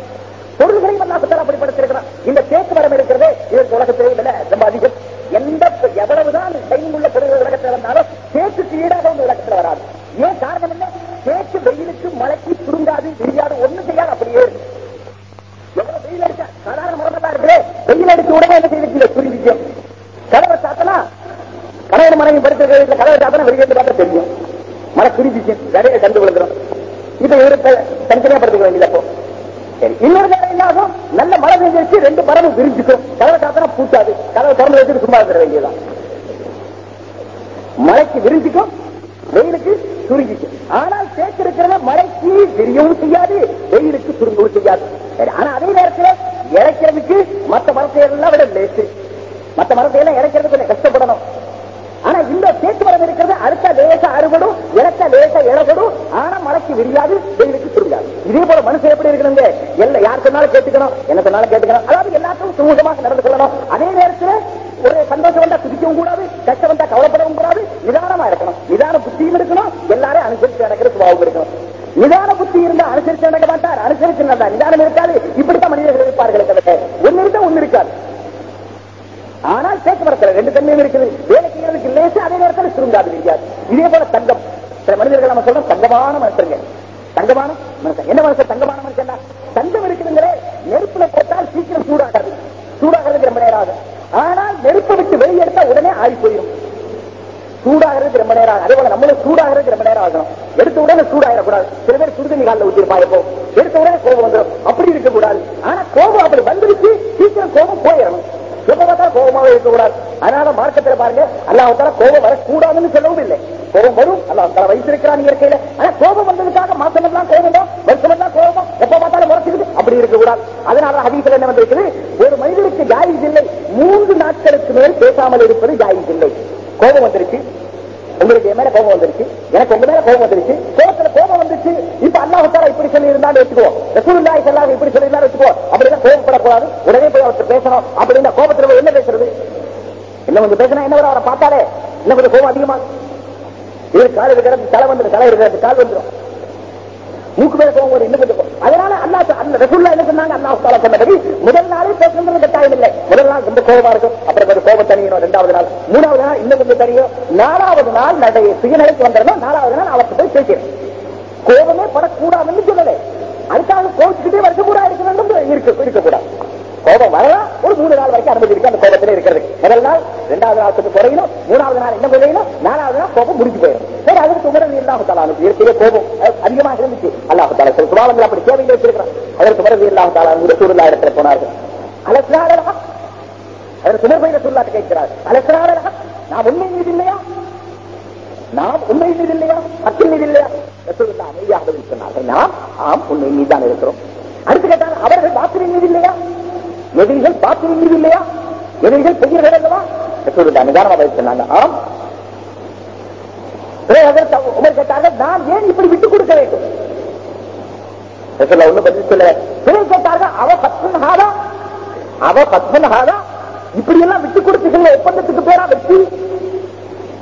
பொருள்களையும் எல்லாம் சுத்தம் அப்படி படைத்திருக்கிறான் இந்த தேக்கு மரம் இருக்கிறது இதற்கு உலகத்திலே விலை ரொம்ப அதிகம். எந்த எவ்வளவுதான் கையில் உள்ள பொருள் உலகத்தில் இருந்தாலும் தேக்குக்கு ஈடாக வந்து உலகத்தில் வராது. ஏன் காரணம் என்ன? தேக்கு வெயிலுக்கு மழைக்கு சுருங்காது விரியாது ஒண்ணு செய்யாது அப்படியே எவ்வளவு வெயில் அடிச்சா? சாதாரண மரமெல்லாம் இருக்குது. வெயில் அடிச்ச உடனே என்ன செய்து சுருங்கிக்கும் கதவை சாத்தனா? கணவன் மனைவி படுத்திருக்கிற கதவை சாத்தனா வெளியே பார்த்தா தெரியும். மழை பிரிஞ்சிச்சு நிறைய கண்டு விழுந்துடும் இப்ப இவருக்கு தனித்தனியா படுத்துக்க வேண்டியது சரி இன்னொரு நேரம் என்ன ஆகும்? நல்ல மழை பெஞ்சிருச்சு ரெண்டு பறவை விரிஞ்சுக்கும். கதவை சாத்தினா பூட்டாது கதவை திறந்து வச்சுட்டு சும்மா இருக்க வேண்டியதான் மழைக்கு விரிஞ்சுக்கும் வெயிலுக்கு சுருங்கிக்கும். ஆனால் சேர்த்திருக்கிறத மழைக்கு விரியவும் செய்யாது வெயிலுக்கு சுருங்கவும் செய்யாது. சரி, ஆனா அதே நேரத்தில் இறைக்கிறதுக்கு மற்ற மரத்தை எல்லாம் விட லேசு. மற்ற மரத்தை எல்லாம் இறைக்கிறதுக்கு கொஞ்சம் கஷ்டப்படணும். தேக்கு மரம் இருக்கிறது அடுத்த லேச அறுபடும் இறக்க லேச இழப்படும் ஆனா மலைக்கு விரியாது வெயிலுக்கு சுருங்காது இதே போல மனுஷன் எப்படி இருக்கணுங்க? எல்ல யார் சொன்னாலும் கேட்டுக்கணும் என்ன சொன்னாலும் கேட்டுக்கணும். அதாவது எல்லாத்துக்கும் சுமூகமாக நடந்து கொள்ளணும். அதே நேரத்தில் ஒரு சந்தோஷம் வந்தா குதிக்கவும் கூடாது கஷ்டம் வந்தா கவலைப்படவும் கூடாது நிதானமா இருக்கணும். நிதான புத்தியும் இருக்கணும் எல்லாரும் அனுசரிச்சு நடக்கிற சுபாவம் இருக்கணும். நிதான புத்தி இருந்தா அனுசரிச்சு நடக்க மாட்டார் அனுசரிச்சு நடந்தா நிதானம் இருக்காது இப்படித்தான் மனிதர்கள் இருப்பார்கள் ஒன்னு இருந்தா ஒன்னு இருக்காது. ஆனால் தேக்கு மரத்தில் ரெண்டு தன்மையும் இருக்குது. வேலை செய்யறதுக்கு லேசு அதே நேரத்தில் சுருங்காது முடியாது இதே போல தங்கம். சில மனிதர்கள் நம்ம சொல்றோம் தங்கமான மனுஷங்க தங்கமான மனுஷன். என்ன மனுஷன்? தங்கமான மனுஷன் தங்கம் இருக்குதுங்களே. நெருப்புல போட்டால் சீக்கிரம் சூடாகாது. சூடாகிறதுக்கு ரொம்ப நேரம் ஆகும் ஆனால் நெருப்பை விட்டு வெளியெடுத்தா உடனே ஆகி போயிடும் சூடாகிறது ரொம்ப நேரம் ஆகும் அதே போல நம்மளும் சூடாகிறது ரொம்ப நேரம் ஆகணும். எடுத்த உடனே சூடாயிடக்கூடாது. சில பேர் சுடுதண்ணி காலில் ஊற்றிருப்பா எப்போ எடுத்த உடனே கோபம் வந்துடும் அப்படி இருக்கக்கூடாது. ஆனா கோபம் அப்படி வந்துருச்சு சீக்கிரம் கோபம் போயிடணும். எப்ப பார்த்தாலும் கோபமாவே இருக்கக்கூடாது. அதனால மார்க்கத்தில் பாருங்க அல்லாஹால கோபம் வரக்கூடாதுன்னு சொல்லவும் இல்லை. கோபம் வரும் அல்லாஹால வைத்திருக்கிறான் இயற்கையில. ஆனா கோபம் வந்ததுக்காக மாசம் எல்லாம் கோபமோ வருஷம் எல்லாம் கோபம். எப்ப பார்த்தாலும் முறைச்சுக்கிட்டு அப்படி இருக்கக்கூடாது. அதனால ஹதீஸ்ல என்ன வந்திருக்குது? ஒரு மனிதனுக்கு ஜாயிஸ் இல்லை. மூன்று நாட்களுக்கு மேல் பேசாமல் இருப்பது ஜாயிஸ் இல்லை. கோபம் வந்திருக்கு. உங்களுக்கு என் மேல கோபம் வந்துருச்சு எனக்கு உங்க மேல கோபம் வந்துருச்சு கோபத்துல கோபம் வந்துருச்சு. இப்ப அல்லாஹால இப்படி சொல்லி இருந்தாலும் வச்சுக்கோ. ரசூல்லாய் ஸல்லல்லாஹு இப்படி சொல்லி இருந்தாலும் வச்சுக்கோ. அப்படின்னா கோபப்படக்கூடாது. உடனே போய் அவர்கிட்ட பேசணும். அப்படின்னா கோபத்துல என்ன பேசுறது? இன்னும் கொஞ்சம் பேசினா என்ன வரும்? அவரை பார்த்தாலே இன்னும் கொஞ்சம் கோபம் அதிகமா இது கால் இருக்கிறது தலை வந்துடும் தலை இருக்கிறது கால் வந்துடும் மூக்கு மேல போகும் வரும் இன்னும் கொஞ்சம் அதனால அல்லா அந்த ரசூல்லா என்ன சொன்னாங்க? அல்லாஹ் தாலா சொன்னபடி முதல் நாளே பேசணும் கட்டாயம் இல்லை முதல் நாள் ரொம்ப கோபமா இருக்கும். அப்புறம் ஒரு கோபம் தனியணும் ரெண்டாவது நாள் மூணாவது நாள் இன்னும் கொஞ்சம் தனியும் நாலாவது நாள் நடை சுயநிலைக்கு வந்துடணும். நாலாவது நாள் அவர்கிட்ட போய் பேசணும் கோபமே படக்கூடாதுன்னு சொல்லலை. அதுக்காக கோபிச்சுக்கிட்டே வருஷம் கூட இருக்க வேண்டும் இருக்க இருக்கக்கூடாது. கோபம் வரலாம் ஒரு மூணு நாள் வரைக்கும் அனுமதி இருக்கு அந்த கோபத்திலே இருக்கிறது முதல் நாள் ரெண்டாவது நாள் கொஞ்சம் குறையணும். மூணாவது நாள் என்ன குறையணும்? நாலாவது நாள் கோபம் முடிஞ்சு போயிடும். சரி அதுக்கு உமரன் இல்லாஹு தாலா இயற்கையிலே கோபம் அதிகமாக இருந்துச்சு. அல்லாஹு தாலா சில சுபாவங்கள் அப்படி தேவையில் வச்சிருக்கிறான் அதற்கு பிறகு இல்லாஹு தாலா ரசூலுல்லா இடத்துல போனார்கள் அலசாரா அதற்கு உமர் போய் கேட்கிறார். அலசாரா நான் உண்மை மீது இல்லையா? நாம் உண்மை மீது இல்லையா? அத்தின் மீது இல்லையா? ரசூலுல்லா அமைதியாக பதில் சொன்னார்கள். நாம் ஆம் உண்மை மீது தான் இருக்கிறோம். அடுத்து கேட்டால் அவர்கள் பாத்திரின் மீது இல்லையா? எதிரிகள் பாத்திரின் மீது இல்லையா எதிரிகள் பெரியர்கள் அல்லவா? ரசூலுல்லா நிதானமா பதில் சொன்னாங்க ஆம். பிறகு உமர் கேட்டார்கள் நான் ஏன் இப்படி விட்டுக் கொடுக்க வேண்டும்? ரசூலுல்லா ஒண்ணு பதில் சொல்ல பிறகு கேட்டார்கள் அவ பத்மன் அவ பத்மன் இப்படி எல்லாம் விட்டு கொடுத்துகள் ஒப்பந்தத்துக்கு பேரா வெற்றி?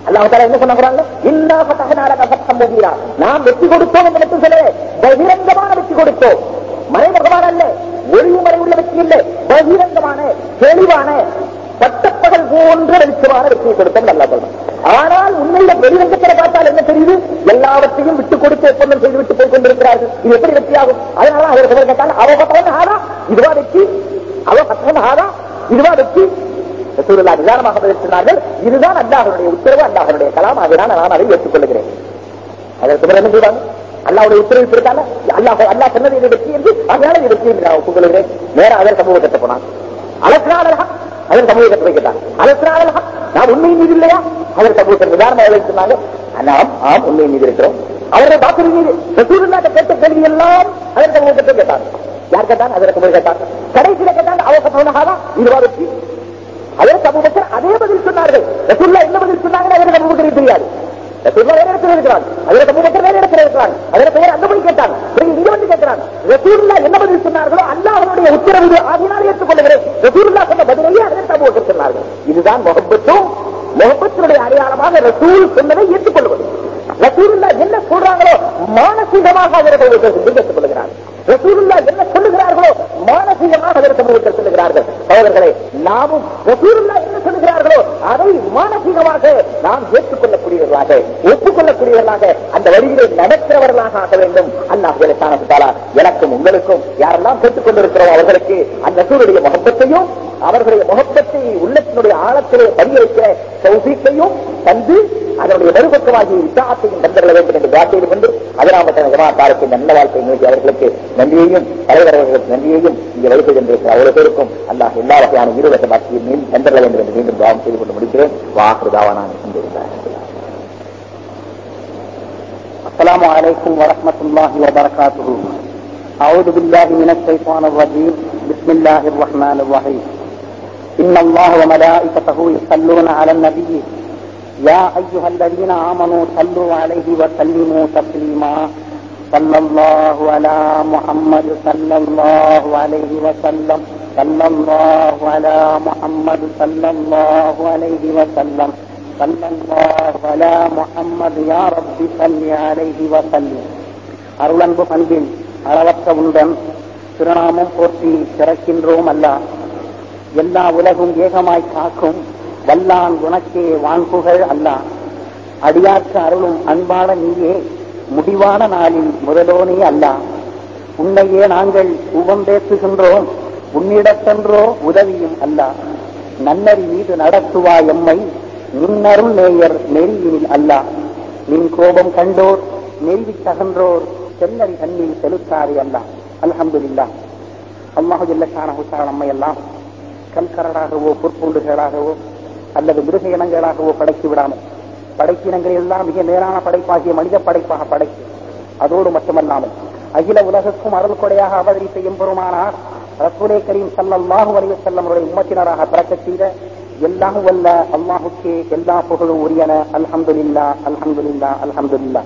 அல்லாஹால என்ன சொன்ன குரான்ல? இல்லா ஃபதஹனாலக ஃபத்ஹம் முபீரா. நாம் வெற்றி கொடுத்தோம் என்று மட்டும் சொல்லவே பகிரங்கமான வெற்றி கொடுத்தோம். மறைமுகமான அல்ல ஒளிவு மறைவுள்ள வெற்றி இல்லை பகிரங்கமான தெளிவான பட்டப்பகல் போன்ற வெளிச்சமான வெற்றியை கொடுத்தோம் நல்லா சொல்லணும். ஆனால் உண்மையில வெளிரங்கத்தில் பார்த்தால் என்ன தெரியுது? எல்லாவற்றையும் விட்டு கொடுத்து ஒப்பந்தம் செய்து விட்டு போய் கொண்டிருக்கிறார்கள். இது எப்படி வெற்றியாகும்? அதனால அவர் சொல்ல கேட்டால் அவ பத்தவன் ஆதா இதுவா வெற்றி? அவ பத்தவன் ஆதா இதுவா வெற்றி? சூழலா நிதானமாக பதில் இதுதான் அல்லாஹ்வுடைய உத்தரவு அல்லாஹ்வுடைய கலாம். அதுதான் நான் அதை ஏற்றுக்கொள்கிறேன். அதற்கு என்ன செய்வாங்க? அல்லாவுடைய உத்தரவு இருக்காங்க அல்லாஹ் அல்லாஹ் சொன்னது இது வெற்றி என்று அதனால இது வெற்றி என்று நான் ஒப்புக்கொள்கிறேன். நேர அதர் சமூகத்தை போனான். அலஸ்னாலா அதன் சமூகத்தை போய் கேட்டான். அலஸ்னாலா நான் உண்மை மீது இல்லையா? அதன் சமூகத்தில் நிதானமாக பதில் சொன்னாங்க. நாம் ஆம் உண்மை மீது இருக்கிறோம். அவருடைய பாத்திரம் மீது ரசூலுல்லாஹ் கேட்ட கேள்வி எல்லாம் அதன் சமூகத்தை கேட்டார் யார் கேட்டான்? அதற்கு போய் கேட்டார் கடைசியில கேட்டாங்க அவ சொன்னாகா இதுவா வெற்றி அதே சமூகத்தில் அதே பதில் சொன்னார்கள். ரசூல்லா என்ன பதில் சொன்னாங்கன்னு அதற்கு அபூபக்கருக்கு தெரியாது. வேற இடத்துல இருக்கிறாங்க அதற்கு வேற இடத்துல அந்த இங்க வந்து ரசூல்லா என்ன பதில் சொன்னார்களோ அல்லாஹ்வுடைய உத்தரவு ஆகினால் ஏற்றுக்கொள்கிறேன் ரசூல்லா சொன்ன பதிலையே அதற்கு சொன்னார்கள். இதுதான் முகப்பத்தும் முகப்பத்தினுடைய அடையாளமாக ரசூல் சொன்னதை ஏற்றுக்கொள்வது ரசூலுல்லா என்ன சொல்றாங்களோ மானசீகமாக அவர்கள் ஏற்றுக்கொள்கிறார்கள் ரசூலுல்லா என்ன சொல்லுகிறார்களோ மானசீகமாக அதற்கு முழுக்க சொல்லுகிறார்கள். சகோதரர்களே நாமும் ரசூலுல்லா என்ன சொல்லுகிறார்களோ அதை மானசீகமாக நாம் ஏற்றுக்கொள்ளக்கூடியவர்களாக ஒப்புக்கொள்ளக்கூடியவர்களாக அந்த வழியிலே நடக்கிறவர்களாக ஆக வேண்டும். அல்லாஹ் தானத்தாலா எனக்கும் உங்களுக்கும் யாரெல்லாம் கேட்டுக் கொண்டிருக்கிறோம் அவர்களுக்கு அந்த சூழலுடைய முகப்பத்தையும் அவர்களுடைய முகப்பத்தை உள்ளத்தினுடைய ஆழத்திலே பதிய வைக்கிற சௌசியத்தையும் தந்து அதனுடைய மறுபக்கமாகி விசாரத்தையும் தந்துள்ள வேண்டும் என்று வார்த்தையில் கொண்டு அதனாமட்ட ஜமாத்தாருக்கு நல்ல வாழ்க்கை நோக்கி அவர்களுக்கு நன்றியையும் தலைவர் அவர்களுக்கு நன்றியையும் இங்கே வைத்து கொண்டிருக்கிற அவ்வளவு பேருக்கும் அல்லாஹ் எல்லா வகையான இருவக பாக்கியை மீன் தந்துள்ள வேண்டும் என்று மீண்டும் தாவம் செய்து கொண்டு முடிக்கிறேன் வாக்குதாவா நான் கொண்டிருந்தார் السلام عليكم ورحمة الله وبركاته أعوذ بالله من الشيطان الرجيم بسم الله الرحمن الرحيم إن الله وملائكته يصلون على النبي يا أيها الذين آمنوا صلوا عليه وسلموا تسليما صلى الله على محمد صلى الله عليه وسلم صلى الله على محمد صلى الله عليه وسلم صلى الله على محمد يا رب صل عليه وسلم அருளன்பு பண்பில் அளவற்ற உண்டன் திருநாமம் போற்றி சிறக்கின்றோம் அல்ல எல்லா உலகும் ஏகமாய் காக்கும் வல்லான் உனக்கே வான்புகழ் அல்ல அடியாற்ற அருளும் அன்பான நீயே முடிவான நாளில் முதலோனே அல்ல. உன்னையே நாங்கள் உபம் பேசுகின்றோம் உன்னிடத்தென்றோ உதவியும் அல்ல. நன்னறி மீது நடத்துவா எம்மை. நின்னருள் நேயர் நெறியினில் அல்ல. நின் கோபம் கண்டோர் நெறிவி தகன்றோர் செல்லறி கண்ணில் செலுத்தாரே அல்ல. அல்ஹம்துலில்லா. அல்லாஹு ஜல்லஷானஹுஷா நம்மை எல்லாம் கல்கரடாகவோ பொற்பூண்டுகளாகவோ அல்லது மிருக இனங்களாகவோ படைத்து விடாமல் படைப்பினங்கள் எல்லாம் மிக நேரான படைப்பாகிய மனித படைப்பாக படைத்து அதோடு மட்டுமல்லாமல் அகில உலகுக்கும் அருள் கொடையாக அவதரித்த எம்பெருமானார் ரசூலே கரீம் சல்லல்லாஹு அலைஹி வஸல்லம் அவருடைய உம்மத்தினராக பிறக்க செய்த எல்லாம் வல்ல அல்லாஹுக்கே எல்லா புகழும் உரியன. அல்ஹம்துலில்லா அல்ஹம்துலில்லா அல்ஹம்துல்லா